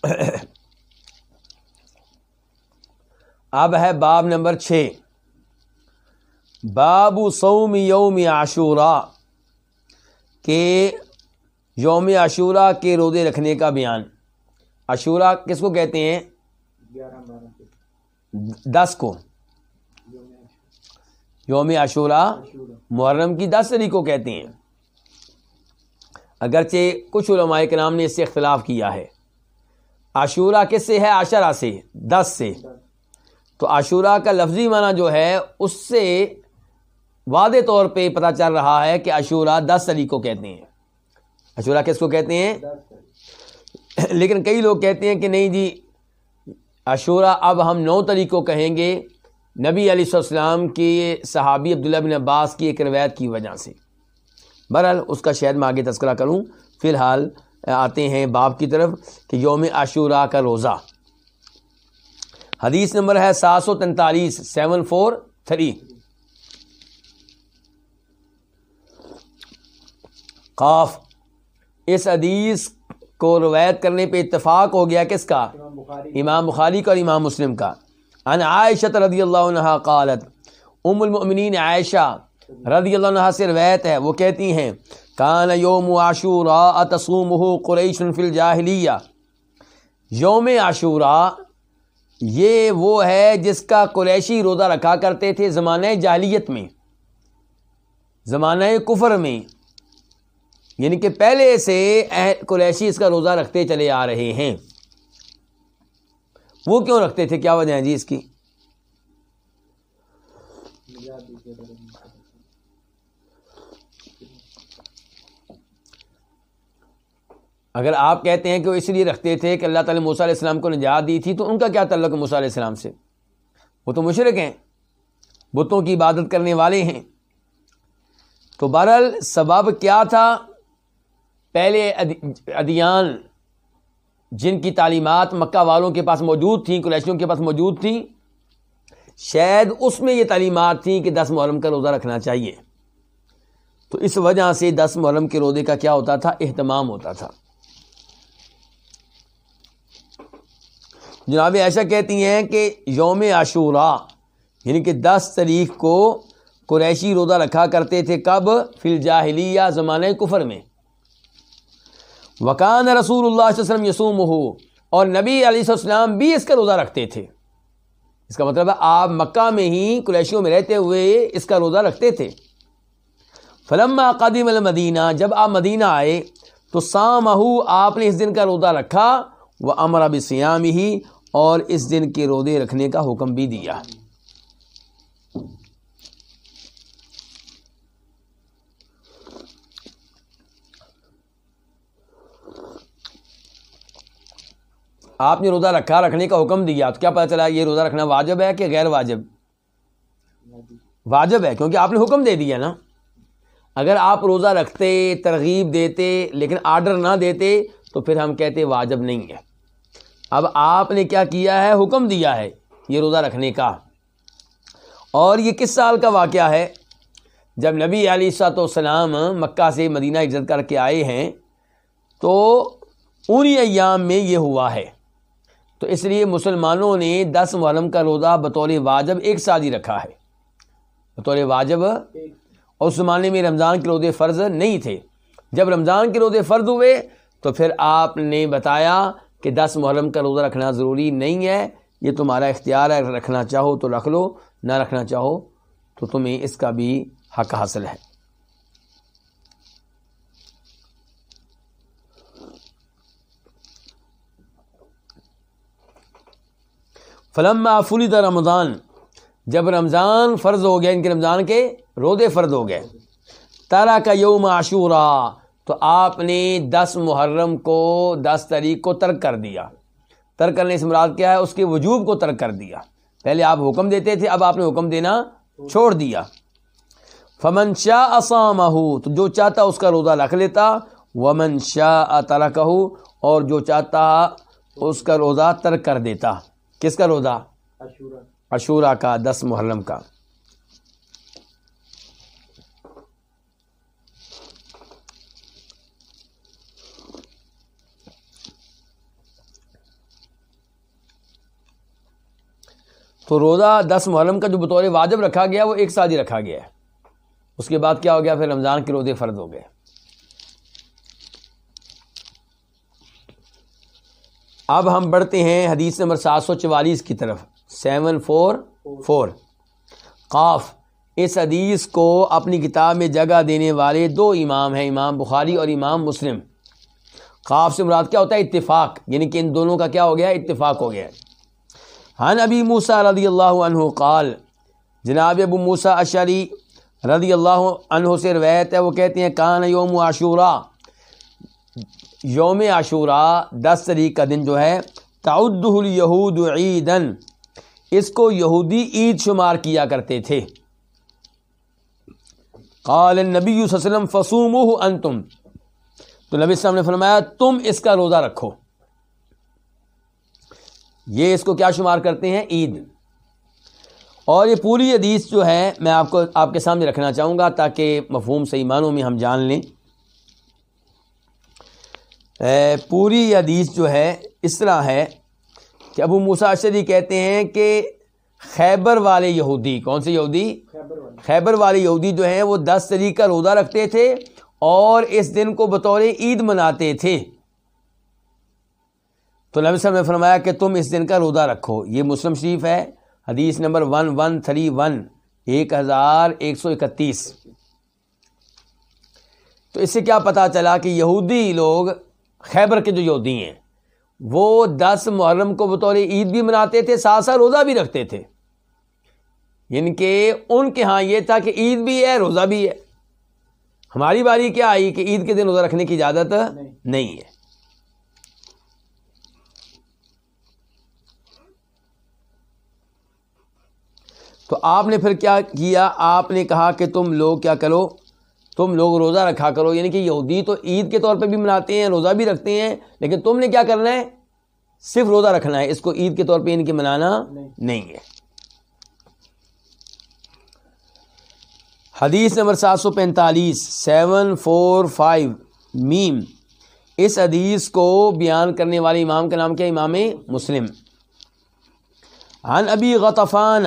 اب ہے باب نمبر چھ۔ باب سوم یوم عاشورہ کے یوم عاشورہ کے روزے رکھنے کا بیان۔ عاشورہ کس کو کہتے ہیں؟ دس کو۔ یوم عاشورہ محرم کی دس تاریخ کو کہتے ہیں۔ اگرچہ کچھ علماء کے نام نے اس سے اختلاف کیا ہے۔ عاشورہ کس سے ہے؟ عشرہ سے، دس سے۔ تو عاشورہ کا لفظی معنی جو ہے، اس سے واضح طور پہ پتہ چل رہا ہے کہ عاشورہ دس تاریخ کو کہتے ہیں۔ عاشورہ کس کو کہتے ہیں؟ لیکن کئی لوگ کہتے ہیں کہ نہیں جی عاشورہ اب ہم نو تاریخ کو کہیں گے۔ نبی علیہ السلام کی صحابی عبداللہ بن عباس کی ایک روایت کی وجہ سے۔ بہرحال اس کا شاید میں آگے تذکرہ کروں۔ فی الحال آتے ہیں باپ کی طرف کہ یوم عاشورہ کا روزہ۔ حدیث نمبر ہے سات سو تینتالیس سیون فور تھری۔ قاف اس حدیث کو روایت کرنے پہ اتفاق ہو گیا کس کا؟ امام بخاری۔ کا اور امام مسلم کا۔ ان عائشہ رضی اللہ عنہ قالت ام المؤمنین عائشہ رضی اللہ عنہ سے روایت ہے وہ کہتی ہیں کان یوم عاشورا تصومہ قریش فی الجاہلیہ۔ یوم عاشورہ یہ وہ ہے جس کا قریشی روزہ رکھا کرتے تھے زمانہ جاہلیت میں۔ زمانہ کفر میں یعنی کہ پہلے سے قریشی اس کا روزہ رکھتے چلے آ رہے ہیں۔ وہ کیوں رکھتے تھے؟ کیا وجہ ہے جی اس کی؟ اگر آپ کہتے ہیں کہ وہ اس لیے رکھتے تھے کہ اللہ تعالیٰ موسیٰ علیہ السلام کو نجات دی تھی، تو ان کا کیا تعلق ہے موسیٰ علیہ السلام سے؟ وہ تو مشرق ہیں، بتوں کی عبادت کرنے والے ہیں۔ تو بہرحال سبب کیا تھا؟ پہلے ادیان جن کی تعلیمات مکہ والوں کے پاس موجود تھیں، قریشیوں کے پاس موجود تھیں، شاید اس میں یہ تعلیمات تھیں کہ دس محرم کا روزہ رکھنا چاہیے۔ تو اس وجہ سے دس محرم کے روزے کا کیا ہوتا تھا؟ اہتمام ہوتا تھا۔ جناب، ایسا کہتی ہیں کہ یوم عاشورہ یعنی کہ دس تاریخ کو قریشی روزہ رکھا کرتے تھے کب؟ فی الجاہلیہ زمانہ کفر میں۔ وکان رسول اللہ علیہ وسلم یسوم ہو اور نبی علیہ السلام بھی اس کا روزہ رکھتے تھے۔ اس کا مطلب ہے آپ مکہ میں ہی قریشیوں میں رہتے ہوئے اس کا روزہ رکھتے تھے۔ فلم قدیم المدینہ، جب آپ مدینہ آئے تو سام آپ نے اس دن کا روزہ رکھا وہ امر اب سیام ہی اور اس دن کے روزے رکھنے کا حکم بھی دیا۔ آپ نے روزہ رکھا، رکھنے کا حکم دیا۔ تو کیا پتا چلا یہ روزہ رکھنا واجب ہے کہ غیر واجب؟ واجب ہے، کیونکہ آپ نے حکم دے دیا نا۔ اگر آپ روزہ رکھتے، ترغیب دیتے، لیکن آرڈر نہ دیتے، تو پھر ہم کہتے واجب نہیں ہے۔ اب آپ نے کیا کیا ہے؟ حکم دیا ہے یہ روزہ رکھنے کا۔ اور یہ کس سال کا واقعہ ہے؟ جب نبی علی سات وسلام مکہ سے مدینہ عزت کر کے آئے ہیں تو انہی ایام میں یہ ہوا ہے۔ تو اس لیے مسلمانوں نے دس محرم کا روزہ بطور واجب ایک ساتھ ہی رکھا ہے۔ بطور واجب اور اس زمانے میں رمضان کے روزے فرض نہیں تھے۔ جب رمضان کے روزے فرض ہوئے تو پھر آپ نے بتایا کہ دس محرم کا روزہ رکھنا ضروری نہیں ہے، یہ تمہارا اختیار ہے، رکھنا چاہو تو رکھ لو، نہ رکھنا چاہو تو تمہیں اس کا بھی حق حاصل ہے۔ فلم فرید رمضان، جب رمضان فرض ہو گیا، ان کے رمضان کے رودے فرض ہو گئے۔ تارا کا یوم عاشورہ تو آپ نے دس محرم کو دس تاریخ کو ترک کر دیا۔ ترک کرنے سے مراد کیا ہے؟ اس کے وجوب کو ترک کر دیا۔ پہلے آپ حکم دیتے تھے اب آپ نے حکم دینا چھوڑ دیا۔ فمن شاہ اسام تو جو چاہتا اس کا روزہ رکھ لیتا۔ ومن شاہ ترک اور جو چاہتا اس کا روزہ ترک کر دیتا۔ کس کا روزہ؟ اشورا کا دس محرم کا۔ تو روزہ دس محرم کا جو بطور واجب رکھا گیا وہ ایک ساتھ ہی رکھا گیا ہے۔ اس کے بعد کیا ہو گیا؟ پھر رمضان کے روزے فرض ہو گئے۔ اب ہم بڑھتے ہیں حدیث نمبر سات سو چوالیس کی طرف۔ Seven four four. قاف۔ اس حدیث کو اپنی کتاب میں جگہ دینے والے دو امام ہیں، امام بخاری اور امام مسلم۔ قاف سے مراد کیا ہوتا ہے؟ اتفاق۔ یعنی کہ ان دونوں کا کیا ہو گیا؟ اتفاق ہو گیا۔ ہے ہن ابی موسا رضی اللہ عنہ قال، جناب ابو موسا اشری رضی اللہ عنہ سے روایت ہے، وہ کہتے ہیں، کان یوم عاشورہ۔ یوم عاشورہ دس تاریخ کا دن جو ہے تعد الیہود عیدن اس کو یہودی عید شمار کیا کرتے تھے۔ قال النبی صلی اللہ علیہ وسلم فصوموہ انتم۔ تو نبی السلام نے فرمایا، تم اس کا روزہ رکھو۔ یہ اس کو کیا شمار کرتے ہیں؟ عید. اور یہ پوری حدیث جو ہے، میں آپ کو، آپ کے سامنے رکھنا چاہوں گا تاکہ مفہوم صحیح معنوں میں ہم جان لیں۔ پوری حدیث جو ہے، اس طرح ہے کہ ابو مساشری کہتے ہیں کہ خیبر والے یہودی، کون سے یہودی؟ خیبر والے یہودی جو ہیں، وہ دس طریقہ روزہ رکھتے تھے اور اس دن کو بطور عید مناتے تھے۔ تو نبی صاحب نے فرمایا کہ تم اس دن کا روزہ رکھو۔ یہ مسلم شریف ہے۔ حدیث number one one three one ایک ہزار ایک سو اکتیس۔ تو اس سے کیا پتا چلا کہ یہودی لوگ خیبر کے جو یہودی ہیں وہ دس محرم کو بطور عید بھی مناتے تھے ساتھ ساتھ روزہ بھی رکھتے تھے۔ یعنی کہ ان کے ہاں یہ تھا کہ عید بھی ہے روزہ بھی ہے۔ ہماری باری کیا آئی کہ عید کے دن روزہ رکھنے کی اجازت نہیں ہے۔ تو آپ نے پھر کیا کیا؟ آپ نے کہا کہ تم لوگ کیا کرو؟ تم لوگ روزہ رکھا کرو یعنی کہ یہودی تو عید کے طور پہ بھی مناتے ہیں، روزہ بھی رکھتے ہیں، لیکن تم نے کیا کرنا ہے؟ صرف روزہ رکھنا ہے، اس کو عید کے طور پہ یعنی ان کے منانا نہیں ہے۔ حدیث نمبر سات سو پینتالیس، سیون، فور، فائیو، میم۔ اس حدیث کو بیان کرنے والے امام کا نام کیا؟ امام مسلم۔ عن ابی غطفان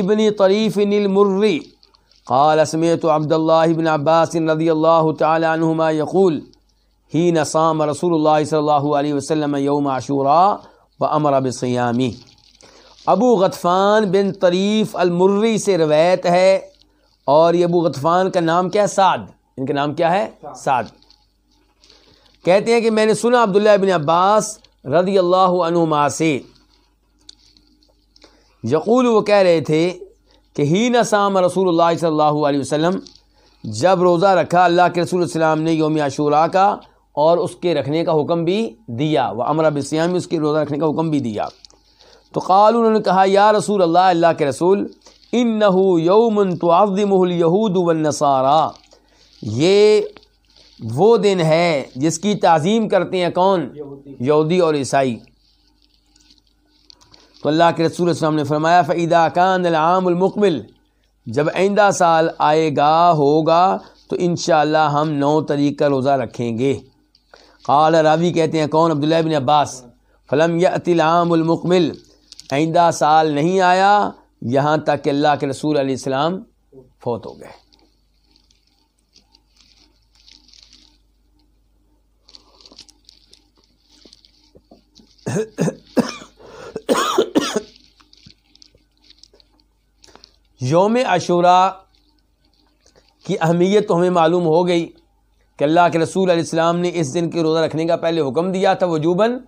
ابن طریف المری۔ قال، سمعت عبد الله بن عباس رضی اللہ تعالی عنہما یقول ہی نصام رسول اللہ صلی اللہ علیہ وسلم یوم عاشوراء و امر بصیامی۔ ابو غطفان بن طریف المری سے روایت ہے، اور یہ ابو غطفان کا نام کیا ہے؟ سعد۔ ان کا نام کیا ہے؟ سعد۔ کہتے ہیں کہ میں نے سنا عبداللہ بن عباس رضی اللہ عنہما سے۔ یقول وہ کہہ رہے تھے کہ ہی نسام رسول اللہ صلی اللہ علیہ وسلم جب روزہ رکھا اللہ کے رسول السلام نے یوم عاشورہ کا اور اس کے رکھنے کا حکم بھی دیا وہ امر بسیام اس کے روزہ رکھنے کا حکم بھی دیا۔ تو قال انہوں نے کہا یا رسول اللہ اللہ کے رسول ان نہ یومن تو یہود و نصارہ یہ وہ دن ہے جس کی تعظیم کرتے ہیں کون؟ یہودی اور عیسائی۔ تو اللہ کے رسول السلام نے فرمایا فعیدہ کان العام المقبل جب آئندہ سال آئے گا، ہوگا، تو انشاءاللہ ہم نو طریق کا روزہ رکھیں گے۔ قال، راوی کہتے ہیں، کون؟ عبداللہ بن عباس۔ فلم یأتی العام المقبل آئندہ سال نہیں آیا، یہاں تک کہ اللہ کے رسول علیہ السلام فوت ہو گئے۔ یوم عاشورہ کی اہمیت تو ہمیں معلوم ہو گئی کہ اللہ کے رسول علیہ السلام نے اس دن کے روزہ رکھنے کا پہلے حکم دیا تھا وجوباً،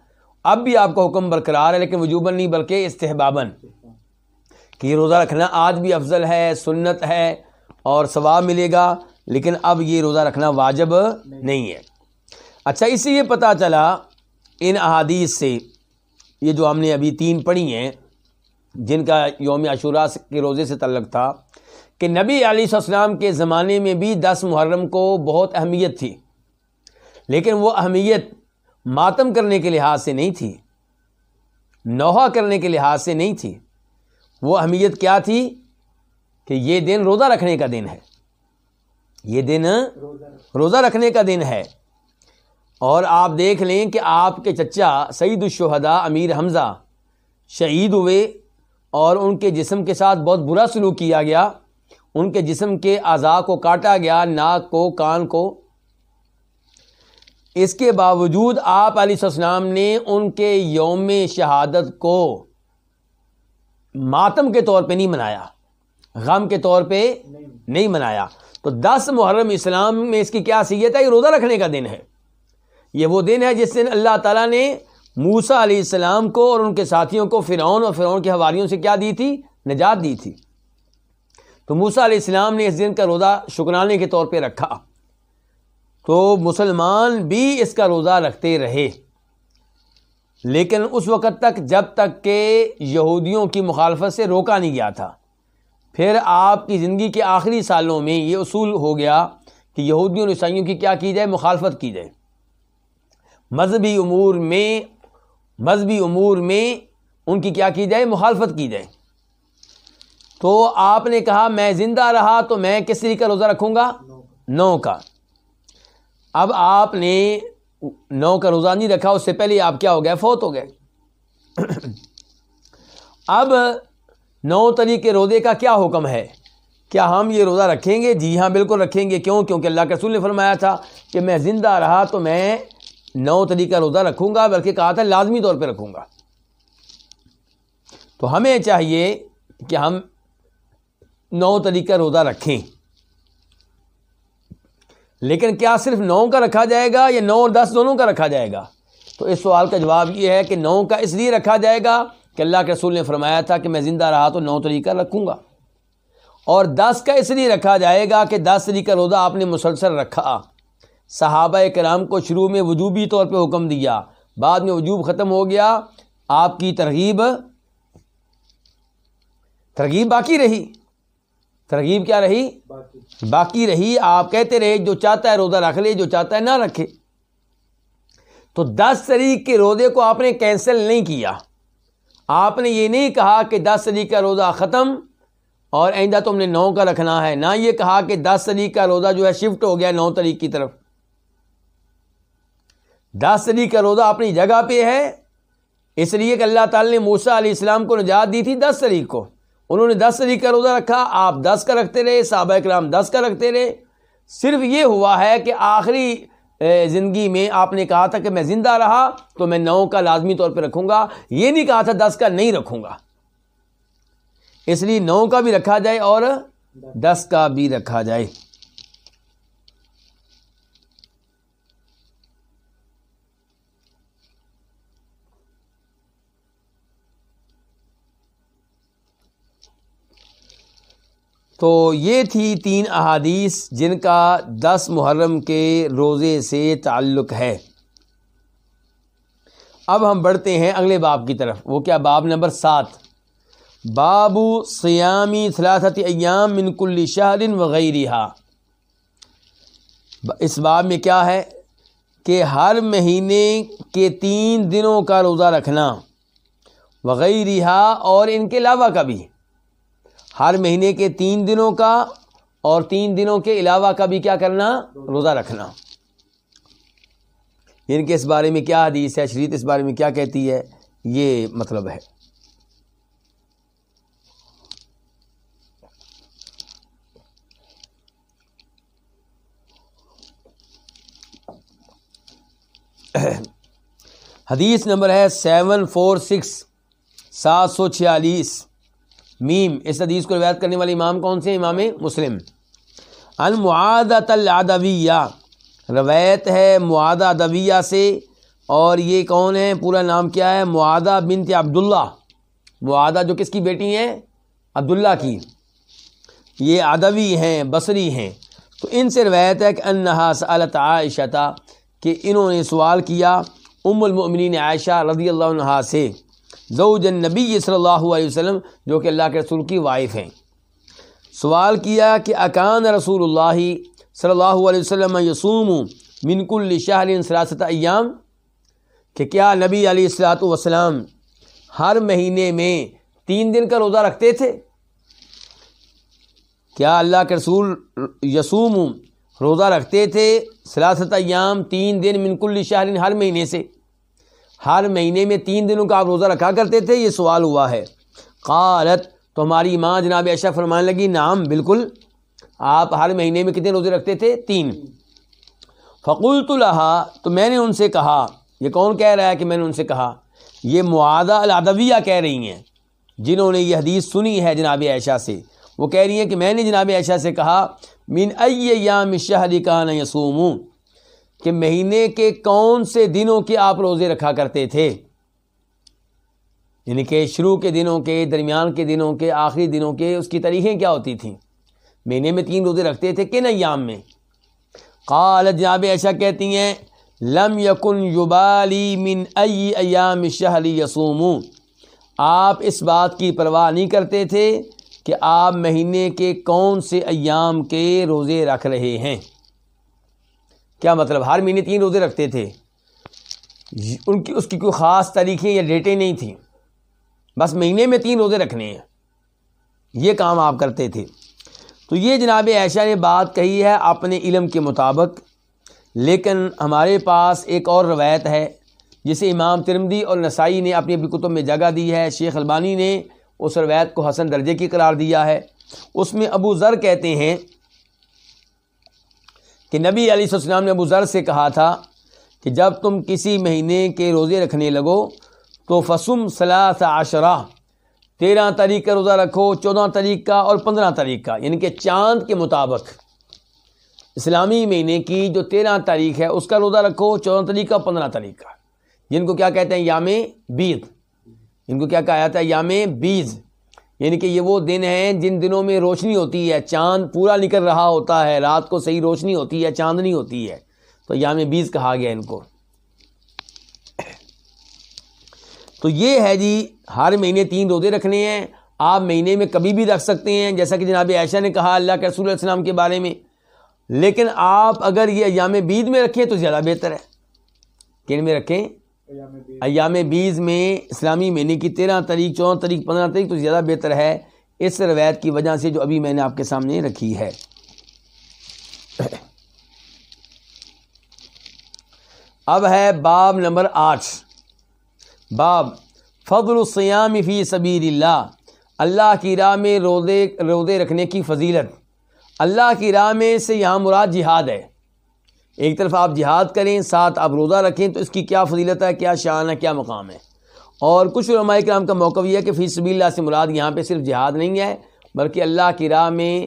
اب بھی آپ کا حکم برقرار ہے لیکن وجوباً نہیں بلکہ استحباباً۔ کہ یہ روزہ رکھنا آج بھی افضل ہے، سنت ہے اور ثواب ملے گا، لیکن اب یہ روزہ رکھنا واجب نہیں ہے۔ اچھا اس سے یہ پتہ چلا ان احادیث سے، یہ جو ہم نے ابھی تین پڑھی ہیں جن کا یوم عاشورہ کے روزے سے تعلق تھا، کہ نبی علیہ السلام کے زمانے میں بھی دس محرم کو بہت اہمیت تھی۔ لیکن وہ اہمیت ماتم کرنے کے لحاظ سے نہیں تھی، نوحہ کرنے کے لحاظ سے نہیں تھی۔ وہ اہمیت کیا تھی؟ کہ یہ دن روزہ رکھنے کا دن ہے۔ یہ دن روزہ رکھنے کا دن ہے۔ اور آپ دیکھ لیں کہ آپ کے چچا سعید الشہداء امیر حمزہ شہید ہوئے۔ اور ان کے جسم کے ساتھ بہت برا سلوک کیا گیا۔ ان کے جسم کے اعضاء کو کاٹا گیا، ناک کو، کان کو۔ اس کے باوجود آپ علیہ السلام نے ان کے یوم شہادت کو ماتم کے طور پہ نہیں منایا، غم کے طور پہ نہیں منایا۔ تو دس محرم اسلام میں اس کی کیا سیت ہے؟ یہ روزہ رکھنے کا دن ہے۔ یہ وہ دن ہے جس دن اللہ تعالیٰ نے موسا علیہ السلام کو اور ان کے ساتھیوں کو فرعون اور فرعون کے حواریوں سے کیا دی تھی؟ نجات دی تھی۔ تو موسا علیہ السلام نے اس دن کا روزہ شکرانے کے طور پہ رکھا۔ تو مسلمان بھی اس کا روزہ رکھتے رہے۔ لیکن اس وقت تک جب تک کہ یہودیوں کی مخالفت سے روکا نہیں گیا تھا۔ پھر آپ کی زندگی کے آخری سالوں میں یہ اصول ہو گیا کہ یہودیوں اور عیسائیوں کی کیا کی جائے؟ مخالفت کی جائے۔ مذہبی امور میں مذہبی امور میں ان کی کیا کی جائے؟ مخالفت کی جائے۔ تو آپ نے کہا میں زندہ رہا تو میں کس طریقے کا روزہ رکھوں گا؟ نو کا۔ اب آپ نے نو کا روزہ نہیں رکھا، اس سے پہلے آپ کیا ہو گئے؟ فوت ہو گئے۔ اب نو طریقے روزے کا کیا حکم ہے؟ کیا ہم یہ روزہ رکھیں گے؟ جی ہاں بالکل رکھیں گے۔ کیوں؟ کیونکہ اللہ کے رسول نے فرمایا تھا کہ میں زندہ رہا تو میں نو طریقہ روزہ رکھوں گا، بلکہ کہا تھا لازمی طور پہ رکھوں گا۔ تو ہمیں چاہیے کہ ہم نو طریقہ روزہ رکھیں۔ لیکن کیا صرف نو کا رکھا جائے گا یا نو اور دس دونوں کا رکھا جائے گا؟ تو اس سوال کا جواب یہ ہے کہ نو کا اس لیے رکھا جائے گا کہ اللہ کے رسول نے فرمایا تھا کہ میں زندہ رہا تو نو طریقہ رکھوں گا۔ اور دس کا اس لیے رکھا جائے گا کہ دس طریقہ روزہ آپ نے مسلسل رکھا۔ صحابہ کرام کو شروع میں وجوبی طور پہ حکم دیا، بعد میں وجوب ختم ہو گیا، آپ کی ترغیب ترغیب باقی رہی۔ ترغیب کیا رہی؟ باقی رہی، آپ کہتے رہے، جو چاہتا ہے روزہ رکھ لے، جو چاہتا ہے نہ رکھے۔ تو دس تاریخ کے روزے کو آپ نے کینسل نہیں کیا۔ آپ نے یہ نہیں کہا کہ دس تاریخ کا روزہ ختم اور آئندہ تم نے نو کا رکھنا ہے، نہ یہ کہا کہ دس تاریخ کا روزہ جو ہے شفٹ ہو گیا نو تاریخ کی طرف۔ دس تاریخ کا روزہ اپنی جگہ پہ ہے۔ اس لیے کہ اللہ تعالی نے موسا علیہ السلام کو نجات دی تھی دس تاریخ کو۔ انہوں نے دس تاریخ کا روزہ رکھا، آپ دس کا رکھتے رہے، صحابہ کرام دس کا رکھتے رہے۔ صرف یہ ہوا ہے کہ آخری زندگی میں آپ نے کہا تھا کہ میں زندہ رہا تو میں نو کا لازمی طور پہ رکھوں گا۔ یہ نہیں کہا تھا دس کا نہیں رکھوں گا۔ اس لیے نو کا بھی رکھا جائے اور دس کا بھی رکھا جائے۔ تو یہ تھی تین احادیث جن کا دس محرم کے روزے سے تعلق ہے۔ اب ہم بڑھتے ہیں اگلے باب کی طرف۔ وہ کیا باب نمبر سات؟ بابو سیامی ثلاثت ایام من کل شہر وغیرہ اس باب میں کیا ہے کہ ہر مہینے کے تین دنوں کا روزہ رکھنا وغیرہ اور ان کے علاوہ کا بھی۔ ہر مہینے کے تین دنوں کا اور تین دنوں کے علاوہ کا بھی کیا کرنا؟ روزہ رکھنا۔ ان کے اس بارے میں کیا حدیث ہے؟ شریعت اس بارے میں کیا کہتی ہے؟ یہ مطلب ہے۔ حدیث نمبر ہے سیون فور سکس سات سو چھیالیس۔ میم، اس حدیث کو روایت کرنے والے امام کون سے؟ امام مسلم۔ المعادت العدویہ۔ روایت ہے معادہ ادویہ سے، اور یہ کون ہے؟ پورا نام کیا ہے؟ معادہ بنت عبداللہ۔ معادہ جو کس کی بیٹی ہیں عبداللہ کی۔ یہ ادوی ہیں، بصری ہیں۔ تو ان سے روایت ہے کہ انہا سألت عائشہ کہ انہوں نے سوال کیا ام المؤمنین عائشہ رضی اللہ عنہ سے۔ زوج النبی صلی اللہ علیہ وسلم جو کہ اللہ کے رسول کی وائف ہیں۔ سوال کیا کہ اکان رسول اللہ صلی اللہ علیہ وسلم یسوم من کل شہر سراست ایام؟ کہ کیا نبی علیہ السلاۃ والسلام ہر مہینے میں تین دن کا روزہ رکھتے تھے؟ کیا اللہ کے رسول یسوم روزہ رکھتے تھے سلاست ایام تین دن من کل شہر ہر مہینے سے؟ ہر مہینے میں تین دنوں کا آپ روزہ رکھا کرتے تھے، یہ سوال ہوا ہے۔ قالت، تو ہماری ماں جناب ایشا فرمانے لگی نام بالکل۔ آپ ہر مہینے میں کتنے روزے رکھتے تھے؟ تین۔ فقول تو تو میں نے ان سے کہا، یہ کون کہہ رہا ہے کہ میں نے ان سے کہا؟ یہ معادہ الادویہ کہہ رہی ہیں۔ جنہوں نے یہ حدیث سنی ہے جناب عائشہ سے۔ وہ کہہ رہی ہیں کہ میں نے جناب عائشہ سے کہا، من ایام شہری کا یسوم کہ مہینے کے کون سے دنوں کے آپ روزے رکھا کرتے تھے؟ یعنی کہ شروع کے دنوں کے، درمیان کے دنوں کے، آخری دنوں کے، اس کی تاریخیں کیا ہوتی تھیں؟ مہینے میں تین روزے رکھتے تھے کن ایام میں؟ قال جناب ایسا کہتی ہیں، لم یکن یبالی من ای ایام شہری یسوم آپ اس بات کی پرواہ نہیں کرتے تھے کہ آپ مہینے کے کون سے ایام کے روزے رکھ رہے ہیں۔ کیا مطلب؟ ہر مہینے تین روزے رکھتے تھے۔ ان کی، اس کی کوئی خاص تاریخیں یا ڈیٹیں نہیں تھیں۔ بس مہینے میں تین روزے رکھنے ہیں۔ یہ کام آپ کرتے تھے۔ تو یہ جناب عائشہ نے بات کہی ہے اپنے علم کے مطابق۔ لیکن ہمارے پاس ایک اور روایت ہے، جسے امام ترمدی اور نسائی نے اپنی اپنی کتب میں جگہ دی ہے۔ شیخ البانی نے اس روایت کو حسن درجے کی قرار دیا ہے۔ اس میں ابو ذر کہتے ہیں کہ نبی علیہ السلام نے ابو ذر سے کہا تھا کہ جب تم کسی مہینے کے روزے رکھنے لگو تو فسم صلاح عشرہ، تیرہ تاریخ کا روزہ رکھو، چودہ تاریخ کا اور پندرہ تاریخ کا یعنی کہ چاند کے مطابق۔ اسلامی مہینے کی جو تیرہ تاریخ ہے، اس کا روزہ رکھو، چودہ تاریخ کا پندرہ تاریخ کا۔ جن کو کیا کہتے ہیں؟ یام بیت ان کو کیا کہا جاتا ہے؟ یام بیز یعنی کہ یہ وہ دن ہیں جن دنوں میں روشنی ہوتی ہے، چاند پورا نکل رہا ہوتا ہے، رات کو صحیح روشنی ہوتی ہے، چاندنی ہوتی ہے۔ تو یام بیز کہا گیا ان کو۔ تو یہ ہے جی ہر مہینے تین روزے رکھنے ہیں۔ آپ مہینے میں کبھی بھی رکھ سکتے ہیں، جیسا کہ جناب عائشہ نے کہا اللہ کے رسول السلام کے بارے میں۔ لیکن آپ اگر یہ ایام بیز میں رکھیں تو زیادہ بہتر ہے۔ کن میں رکھیں؟ ایام بیز میں اسلامی مہینے کی تیرہ تاریخ، چودہ تاریخ، پندرہ تاریخ تو زیادہ بہتر ہے۔ اس روایت کی وجہ سے جو ابھی میں نے آپ کے سامنے رکھی ہے۔ اب ہے باب نمبر آٹھ۔ باب فضل السیام فی سبیل اللہ اللہ کی راہ میں روزے روزے رکھنے کی فضیلت۔ اللہ کی راہ میں سے یہاں مراد جہاد ہے۔ ایک طرف آپ جہاد کریں، ساتھ آپ روزہ رکھیں، تو اس کی کیا فضیلت ہے، کیا شان ہے، کیا مقام ہے؟ اور کچھ علماء کرام کا موقع یہ ہے کہ فی سبیل اللہ سے مراد یہاں پہ صرف جہاد نہیں ہے، بلکہ اللہ کی راہ میں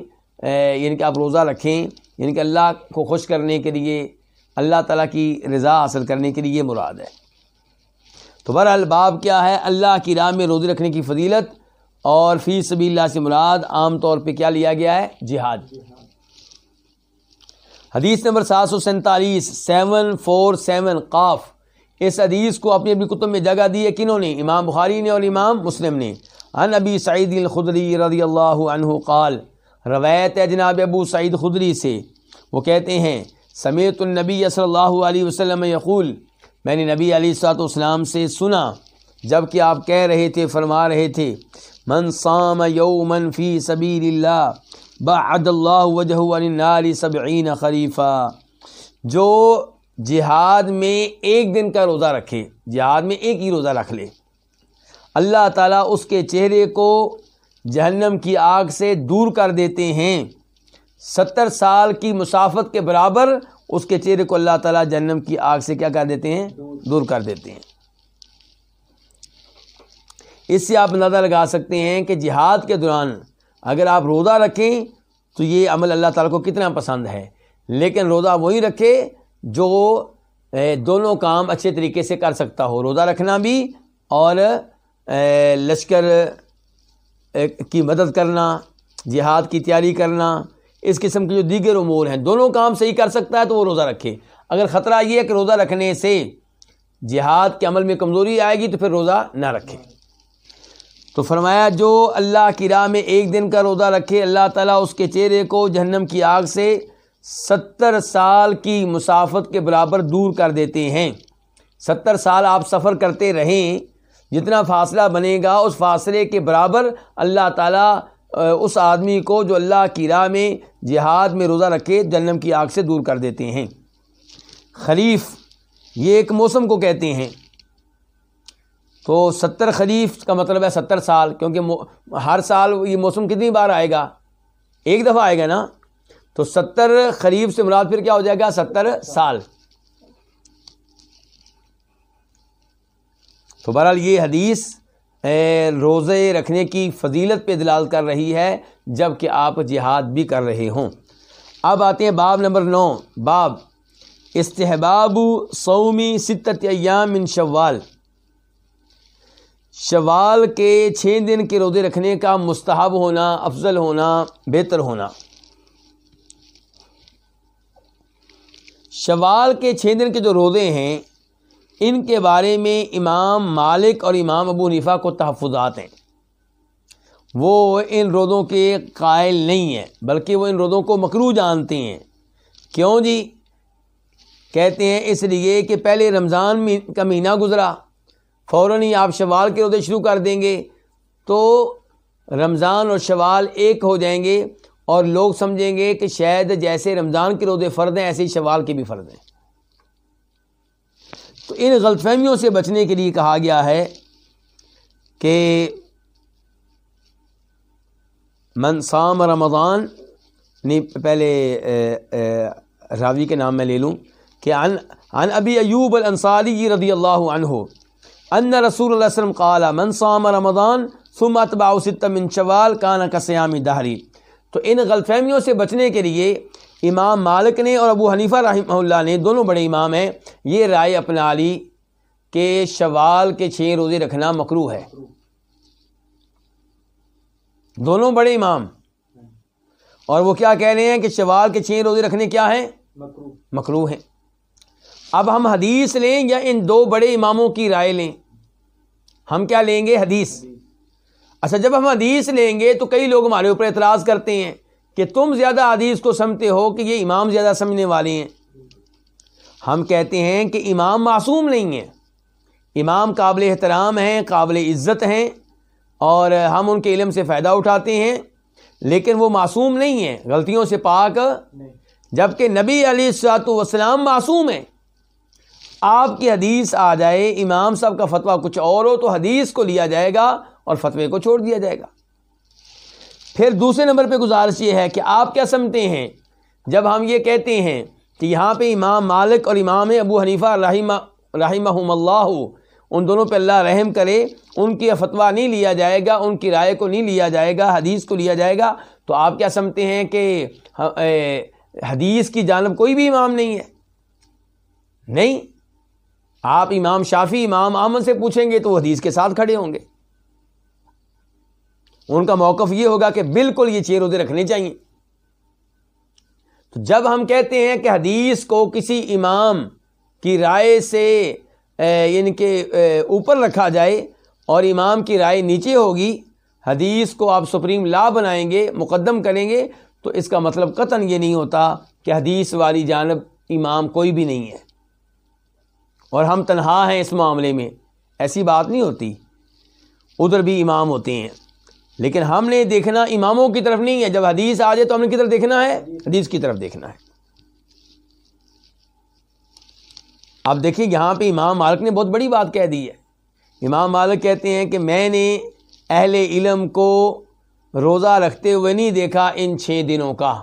یعنی کہ آپ روزہ رکھیں یعنی کہ اللہ کو خوش کرنے کے لیے، اللہ تعالیٰ کی رضا حاصل کرنے کے لیے یہ مراد ہے۔ تو بر الباب کیا ہے؟ اللہ کی راہ میں روزی رکھنے کی فضیلت اور فی سبی اللہ سے مراد عام طور پہ کیا لیا گیا ہے؟ جہاد۔ حدیث نمبر سات سو سینتالیس، سیون فور سیون، قاف۔ اس حدیث کو اپنی اپنی کتب میں جگہ دی ہے کنہوں نے، امام بخاری نے اور امام مسلم نے۔ ان ابی سعید الخدری رضی اللہ عنہ قال، روایت ہے جناب ابو سعید خدری سے۔ وہ کہتے ہیں، سمیت النبی صلی اللہ علیہ وسلم یقول، میں نے نبی علی سات اسلام سے سنا، جبکہ آپ کہہ رہے تھے، فرما رہے تھے، من صام یومن فی سبیل اللہ بعد اللہ وجہ النار سبعین خریفہ جو جہاد میں ایک دن کا روزہ رکھے، جہاد میں ایک ہی روزہ رکھ لے۔ اللہ تعالیٰ اس کے چہرے کو جہنم کی آگ سے دور کر دیتے ہیں۔ ستر سال کی مسافت کے برابر اس کے چہرے کو اللہ تعالیٰ جنم کی آگ سے کیا کر دیتے ہیں؟ دور کر دیتے ہیں۔ اس سے آپ اندازہ لگا سکتے ہیں کہ جہاد کے دوران اگر آپ روزہ رکھیں تو یہ عمل اللہ تعالیٰ کو کتنا پسند ہے۔ لیکن روزہ وہی رکھے جو دونوں کام اچھے طریقے سے کر سکتا ہو۔ روزہ رکھنا بھی اور لشکر کی مدد کرنا، جہاد کی تیاری کرنا، اس قسم کے جو دیگر امور ہیں، دونوں کام صحیح کر سکتا ہے تو وہ روزہ رکھے۔ اگر خطرہ یہ ہے کہ روزہ رکھنے سے جہاد کے عمل میں کمزوری آئے گی تو پھر روزہ نہ رکھے۔ تو فرمایا، جو اللہ کی راہ میں ایک دن کا روزہ رکھے، اللہ تعالیٰ اس کے چہرے کو جہنم کی آگ سے ستر سال کی مسافت کے برابر دور کر دیتے ہیں۔ ستر سال آپ سفر کرتے رہیں، جتنا فاصلہ بنے گا، اس فاصلے کے برابر اللہ تعالیٰ اس آدمی کو جو اللہ کی راہ میں جہاد میں روزہ رکھے جنم کی آگ سے دور کر دیتے ہیں۔ خلیف، یہ ایک موسم کو کہتے ہیں۔ تو ستر خریف کا مطلب ہے ستر سال، کیونکہ ہر سال یہ موسم کتنی بار آئے گا؟ ایک دفعہ آئے گا نا؟ تو ستر خریف سے مراد پھر کیا ہو جائے گا؟ ستر سال۔ تو بہرحال یہ حدیث روزے رکھنے کی فضیلت پہ دلال کر رہی ہے جبکہ آپ جہاد بھی کر رہے ہوں۔ اب آتے ہیں باب نمبر نو۔ باب، استحباب سومی ستت ایام من شوال۔ شوال کے چھ دن کے روزے رکھنے کا مستحب ہونا، افضل ہونا، بہتر ہونا۔ شوال کے چھ دن کے جو روزے ہیں، ان کے بارے میں امام مالک اور امام ابو نفا کو تحفظات ہیں۔ وہ ان روزوں کے قائل نہیں ہیں، بلکہ وہ ان روزوں کو مکرو جانتے ہیں۔ کیوں جی؟ کہتے ہیں اس لیے کہ پہلے رمضان کا مہینہ گزرا۔ فوراً ہی آپ شوال کے روزے شروع کر دیں گے تو رمضان اور شوال ایک ہو جائیں گے اور لوگ سمجھیں گے کہ شاید جیسے رمضان کے روزے فرد ہیں، ایسے ہی شوال کے بھی فرد ہیں۔ تو ان غلط فہمیوں سے بچنے کے لیے کہا گیا ہے کہ منسام رمضان، نہیں، پہلے راوی کے نام میں لے لوں کہ ان ان ابی ایوب الانصاری رضی اللہ عنہ ان رسول اللہ وسلم قال من صام رمضان ثم اتبع ست من شوال کان کسیام دہری. تو ان غلط فہمیوں سے بچنے کے لیے امام مالک نے اور ابو حنیفہ رحمہ اللہ نے دونوں بڑے امام ہیں یہ رائے اپنا لی کہ شوال کے چھ روزے رکھنا مکرو ہے۔ دونوں بڑے امام۔ اور وہ کیا کہہ رہے ہیں کہ شوال کے چھ روزے رکھنے کیا ہیں؟ مکرو ہیں۔ اب ہم حدیث لیں یا ان دو بڑے اماموں کی رائے لیں؟ ہم کیا لیں گے حدیث؟ اچھا جب ہم حدیث لیں گے تو کئی لوگ ہمارے اوپر اعتراض کرتے ہیں کہ تم زیادہ حدیث کو سمجھتے ہو کہ یہ امام زیادہ سمجھنے والے ہیں۔ ہم کہتے ہیں کہ امام معصوم نہیں ہیں۔ امام قابل احترام ہیں قابل عزت ہیں اور ہم ان کے علم سے فائدہ اٹھاتے ہیں لیکن وہ معصوم نہیں ہیں۔ غلطیوں سے پاک۔ جبکہ نبی علی سات وسلام معصوم ہیں۔ آپ کی حدیث آ جائے، امام صاحب کا فتویٰ کچھ اور ہو تو حدیث کو لیا جائے گا اور فتوے کو چھوڑ دیا جائے گا۔ پھر دوسرے نمبر پہ گزارش یہ ہے کہ آپ کیا سمجھتے ہیں؟ جب ہم یہ کہتے ہیں کہ یہاں پہ امام مالک اور امام ابو حنیفہ رحمہ رحمہ اللہ، ان دونوں پہ اللہ رحم کرے، ان کی فتویٰ نہیں لیا جائے گا، ان کی رائے کو نہیں لیا جائے گا، حدیث کو لیا جائے گا، تو آپ کیا سمجھتے ہیں کہ حدیث کی جانب کوئی بھی امام نہیں ہے؟ نہیں؟ آپ امام شافی امام احمد سے پوچھیں گے تو وہ حدیث کے ساتھ کھڑے ہوں گے۔ ان کا موقف یہ ہوگا کہ بالکل یہ چھ روزے رکھنے چاہیے۔ تو جب ہم کہتے ہیں کہ حدیث کو کسی امام کی رائے سے یعنی کہ اوپر رکھا جائے اور امام کی رائے نیچے ہوگی، حدیث کو آپ سپریم لا بنائیں گے، مقدم کریں گے، تو اس کا مطلب قطن یہ نہیں ہوتا کہ حدیث والی جانب امام کوئی بھی نہیں ہے۔ اور ہم تنہا ہیں اس معاملے میں۔ ایسی بات نہیں ہوتی۔ ادھر بھی امام ہوتے ہیں۔ لیکن ہم نے دیکھنا اماموں کی طرف نہیں ہے۔ جب حدیث آ جائے تو ہم نے کی طرف دیکھنا ہے؟ حدیث کی طرف دیکھنا ہے۔ آپ دیکھیں یہاں پہ امام مالک نے بہت بڑی بات کہہ دی ہے۔ امام مالک کہتے ہیں کہ میں نے اہل علم کو روزہ رکھتے ہوئے نہیں دیکھا ان چھ دنوں کا۔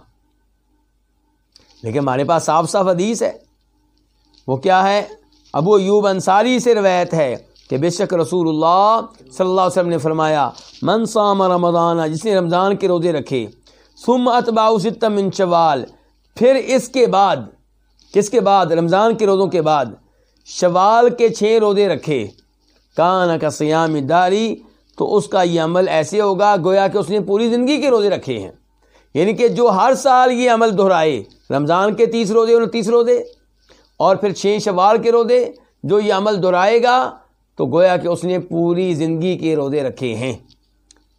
لیکن ہمارے پاس صاف صاف حدیث ہے۔ وہ کیا ہے؟ ابو ایوب انصاری سے روایت ہے کہ بے شک رسول اللہ صلی اللہ علیہ وسلم نے فرمایا منصام رمضان، جس نے رمضان کے روزے رکھے سم اتبا ستم ان شوال، پھر اس کے بعد، کس کے بعد؟ رمضان کے روزوں کے بعد، شوال کے چھ روزے رکھے۔ کان کا سیام داری، تو اس کا یہ عمل ایسے ہوگا گویا کہ اس نے پوری زندگی کے روزے رکھے ہیں۔ یعنی کہ جو ہر سال یہ عمل دہرائے، رمضان کے تیس روزے انتیس روزے اور پھر چھ شوال کے روزے، جو یہ عمل دہرائے گا، تو گویا کہ اس نے پوری زندگی کے روزے رکھے ہیں۔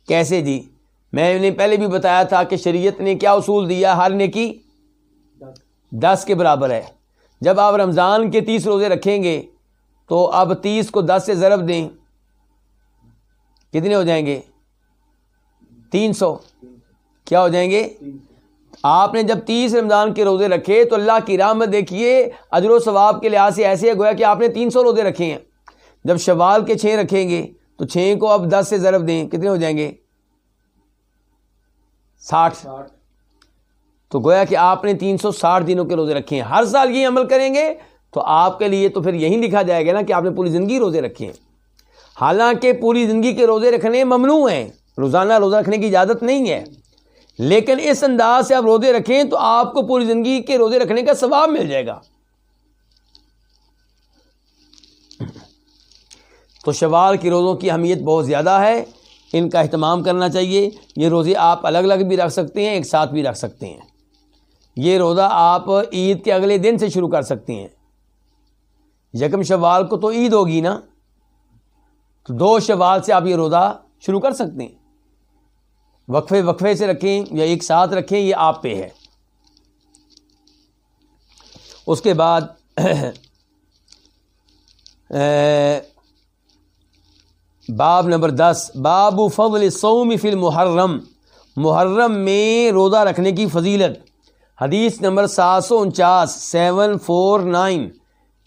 کیسے جی؟ میں نے پہلے بھی بتایا تھا کہ شریعت نے کیا اصول دیا ہر نے کی دس کے برابر ہے۔ جب آپ رمضان کے تیس روزے رکھیں گے، تو اب تیس کو دس سے ضرب دیں۔ کتنے ہو جائیں گے؟ تین سو۔ کیا ہو جائیں گے؟ آپ نے جب تیس رمضان کے روزے رکھے تو اللہ کی راہ میں دیکھیے اجر و ثواب کے لحاظ سے ایسے ہے گویا کہ آپ نے تین سو روزے رکھے ہیں۔ جب شوال کے چھ رکھیں گے تو چھ کو اب دس سے ضرب دیں کتنے ہو جائیں گے؟ ساٹھ۔ تو گویا کہ آپ نے تین سو ساٹھ دنوں کے روزے رکھے ہیں۔ ہر سال یہ عمل کریں گے تو آپ کے لیے تو پھر یہی لکھا جائے گا نا کہ آپ نے پوری زندگی روزے رکھے ہیں۔ حالانکہ پوری زندگی کے روزے رکھنے ممنوع ہیں۔ روزانہ روزہ رکھنے کی اجازت نہیں ہے۔ لیکن اس انداز سے آپ روزے رکھیں تو آپ کو پوری زندگی کے روزے رکھنے کا ثواب مل جائے گا۔ تو شوال کی روزوں کی اہمیت بہت زیادہ ہے۔ ان کا اہتمام کرنا چاہیے۔ یہ روزے آپ الگ الگ بھی رکھ سکتے ہیں، ایک ساتھ بھی رکھ سکتے ہیں۔ یہ روزہ آپ عید کے اگلے دن سے شروع کر سکتے ہیں۔ یکم شوال کو تو عید ہوگی نا؟ تو دو شوال سے آپ یہ روزہ شروع کر سکتے ہیں۔ وقفے وقفے سے رکھیں یا ایک ساتھ رکھیں، یہ آپ پہ ہے۔ اس کے بعد باب نمبر دس، باب فضل سوم فی المحرم۔ محرم میں روزہ رکھنے کی فضیلت۔ حدیث نمبر سات سو انچاس، سیون فور نائن۔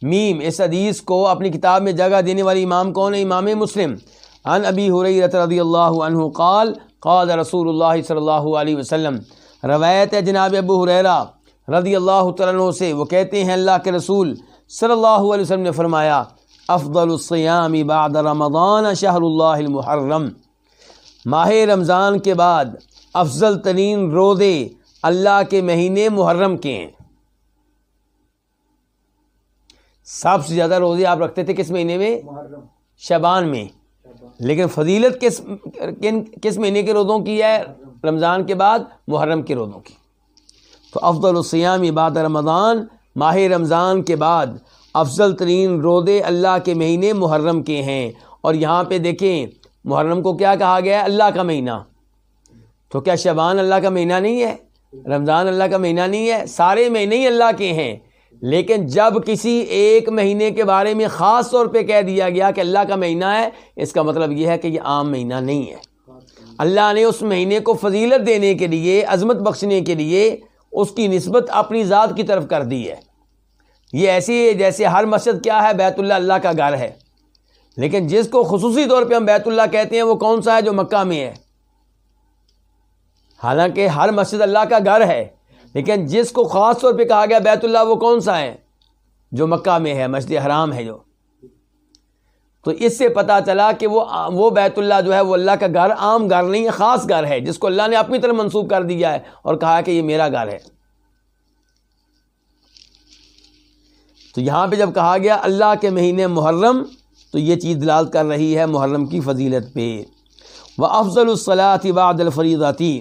میم، اس حدیث کو اپنی کتاب میں جگہ دینے والی امام کون ہے؟ امام مسلم۔ ان ابی حریرت رضی اللہ عنہ قال قال رسول اللہ صلی اللہ علیہ وسلم روایت ہے جناب ابو حریرہ رضی اللہ عنہ سے وہ کہتے ہیں اللہ کے رسول صلی اللہ علیہ وسلم نے فرمایا افضل الصیام بعد رمضان شہر اللہ المحرم۔ ماہ رمضان کے بعد افضل ترین روزے اللہ کے مہینے محرم کے ہیں۔ سب سے زیادہ روزے آپ رکھتے تھے کس مہینے میں؟ شبان میں۔ لیکن فضیلت کس کس مہینے کے روزوں کی ہے؟ رمضان کے بعد، محرم کے روزوں کی۔ تو افضل السیام عباد رمضان، ماہ رمضان کے بعد افضل ترین رودے اللہ کے مہینے محرم کے ہیں۔ اور یہاں پہ دیکھیں، محرم کو کیا کہا گیا ہے؟ اللہ کا مہینہ۔ تو کیا شبان اللہ کا مہینہ نہیں ہے؟ رمضان اللہ کا مہینہ نہیں ہے؟ سارے مہینے ہی اللہ کے ہیں۔ لیکن جب کسی ایک مہینے کے بارے میں خاص طور پہ کہہ دیا گیا کہ اللہ کا مہینہ ہے، اس کا مطلب یہ ہے کہ یہ عام مہینہ نہیں ہے۔ اللہ نے اس مہینے کو فضیلت دینے کے لیے، عظمت بخشنے کے لیے اس کی نسبت اپنی ذات کی طرف کر دی ہے۔ یہ ایسی جیسے ہر مسجد کیا ہے، بیت اللہ اللہ کا گھر ہے۔ لیکن جس کو خصوصی طور پہ ہم بیت اللہ کہتے ہیں، وہ کون سا ہے جو مکہ میں ہے؟ حالانکہ ہر مسجد اللہ کا گھر ہے۔ لیکن جس کو خاص طور پہ کہا گیا بیت اللہ وہ کون سا ہے؟ جو مکہ میں ہے، مسجد حرام ہے جو۔ تو اس سے پتا چلا کہ وہ وہ بیت اللہ جو ہے، وہ اللہ کا گھر عام گھر نہیں ہے خاص گھر ہے، جس کو اللہ نے اپنی طرف منسوخ کر دیا ہے اور کہا کہ یہ میرا گھر ہے۔ تو یہاں پہ جب کہا گیا اللہ کے مہینے محرم، تو یہ چیز دلال کر رہی ہے محرم کی فضیلت پہ۔ وہ افضل الصلاۃ بعد الفریداتی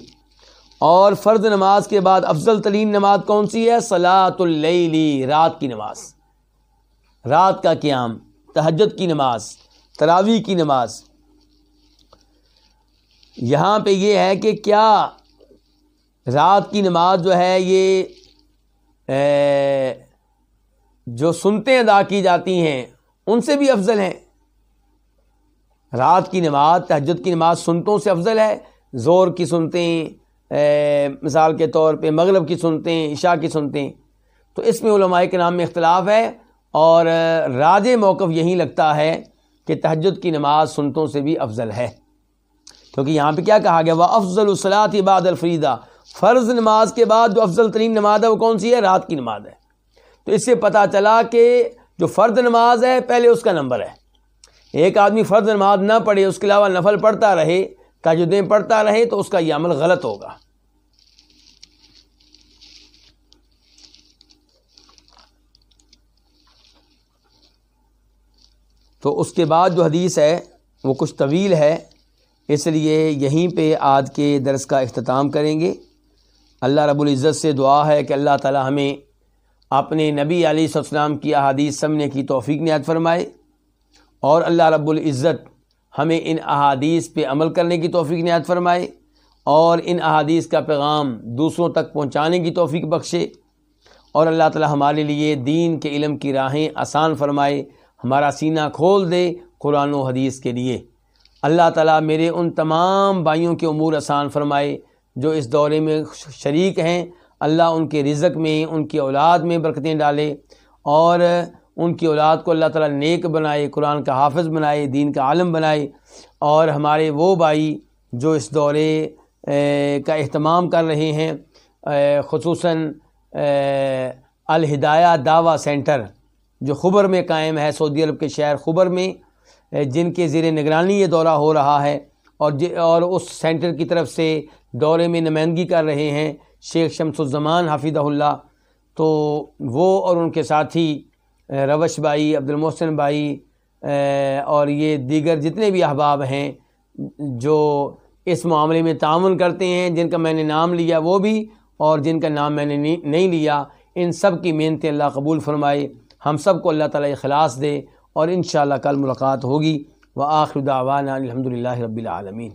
اور فرد نماز کے بعد افضل ترین نماز کون سی ہے؟ سلاۃ اللیلی رات کی نماز۔ رات کا قیام، تہجد کی نماز تراوی کی نماز۔ یہاں پہ یہ ہے کہ کیا رات کی نماز جو ہے یہ جو سنتے ادا کی جاتی ہیں، ان سے بھی افضل ہیں۔ رات کی نماز، تہجد کی نماز سنتوں سے افضل ہے، زور کی سنتیں مثال کے طور پہ مغرب کی سنتے ہیں، عشاء کی سنتے ہیں۔ تو اس میں علماء کے نام میں اختلاف ہے اور راج موقف یہی لگتا ہے کہ تہجد کی نماز سنتوں سے بھی افضل ہے۔ کیونکہ یہاں پہ کیا کہا گیا؟ وہ افضل الصلاۃ بعد الفریدہ فرض نماز کے بعد جو افضل ترین نماز ہے وہ کون سی ہے؟ رات کی نماز ہے۔ تو اس سے پتہ چلا کہ جو فرد نماز ہے، پہلے اس کا نمبر ہے۔ ایک آدمی فرد نماز نہ پڑھے، اس کے علاوہ نفل پڑھتا رہے تاجدیں پڑھتا رہے تو اس کا یہ عمل غلط ہوگا۔ تو اس کے بعد جو حدیث ہے وہ کچھ طویل ہے، اس لیے یہیں پہ آج کے درس کا اختتام کریں گے۔ اللہ رب العزت سے دعا ہے کہ اللہ تعالی ہمیں اپنے نبی علیہ السلام کی احادیث سمنے کی توفیق نیت فرمائے اور اللہ رب العزت ہمیں ان احادیث پہ عمل کرنے کی توفیق نہایت فرمائے اور ان احادیث کا پیغام دوسروں تک پہنچانے کی توفیق بخشے اور اللہ تعالی ہمارے لیے دین کے علم کی راہیں آسان فرمائے، ہمارا سینہ کھول دے قرآن و حدیث کے لیے۔ اللہ تعالیٰ میرے ان تمام بھائیوں کے امور آسان فرمائے جو اس دورے میں شریک ہیں۔ اللہ ان کے رزق میں، ان کی اولاد میں برکتیں ڈالے اور ان کی اولاد کو اللہ تعالیٰ نیک بنائے قرآن کا حافظ بنائے دین کا عالم بنائے اور ہمارے وہ بھائی جو اس دورے کا اہتمام کر رہے ہیں خصوصاً الہدایہ دعویٰ سینٹر، جو خبر میں قائم ہے، سعودی عرب کے شہر خبر میں جن کے زیر نگرانی یہ دورہ ہو رہا ہے، اور اور اس سینٹر کی طرف سے دورے میں نمائندگی کر رہے ہیں، شیخ شمس الزمان حافظ اللہ، تو وہ اور ان کے ساتھی روش بھائی عبد المحسن بھائی اور یہ دیگر جتنے بھی احباب ہیں جو اس معاملے میں تعاون کرتے ہیں، جن کا میں نے نام لیا وہ بھی، اور جن کا نام میں نے نہیں لیا، ان سب کی محنتیں اللہ قبول فرمائے، ہم سب کو اللہ تعالیٰ اخلاص دے، اور انشاءاللہ کل ملاقات ہوگی وہ آخر دعوانا الحمد للہ رب العالمین۔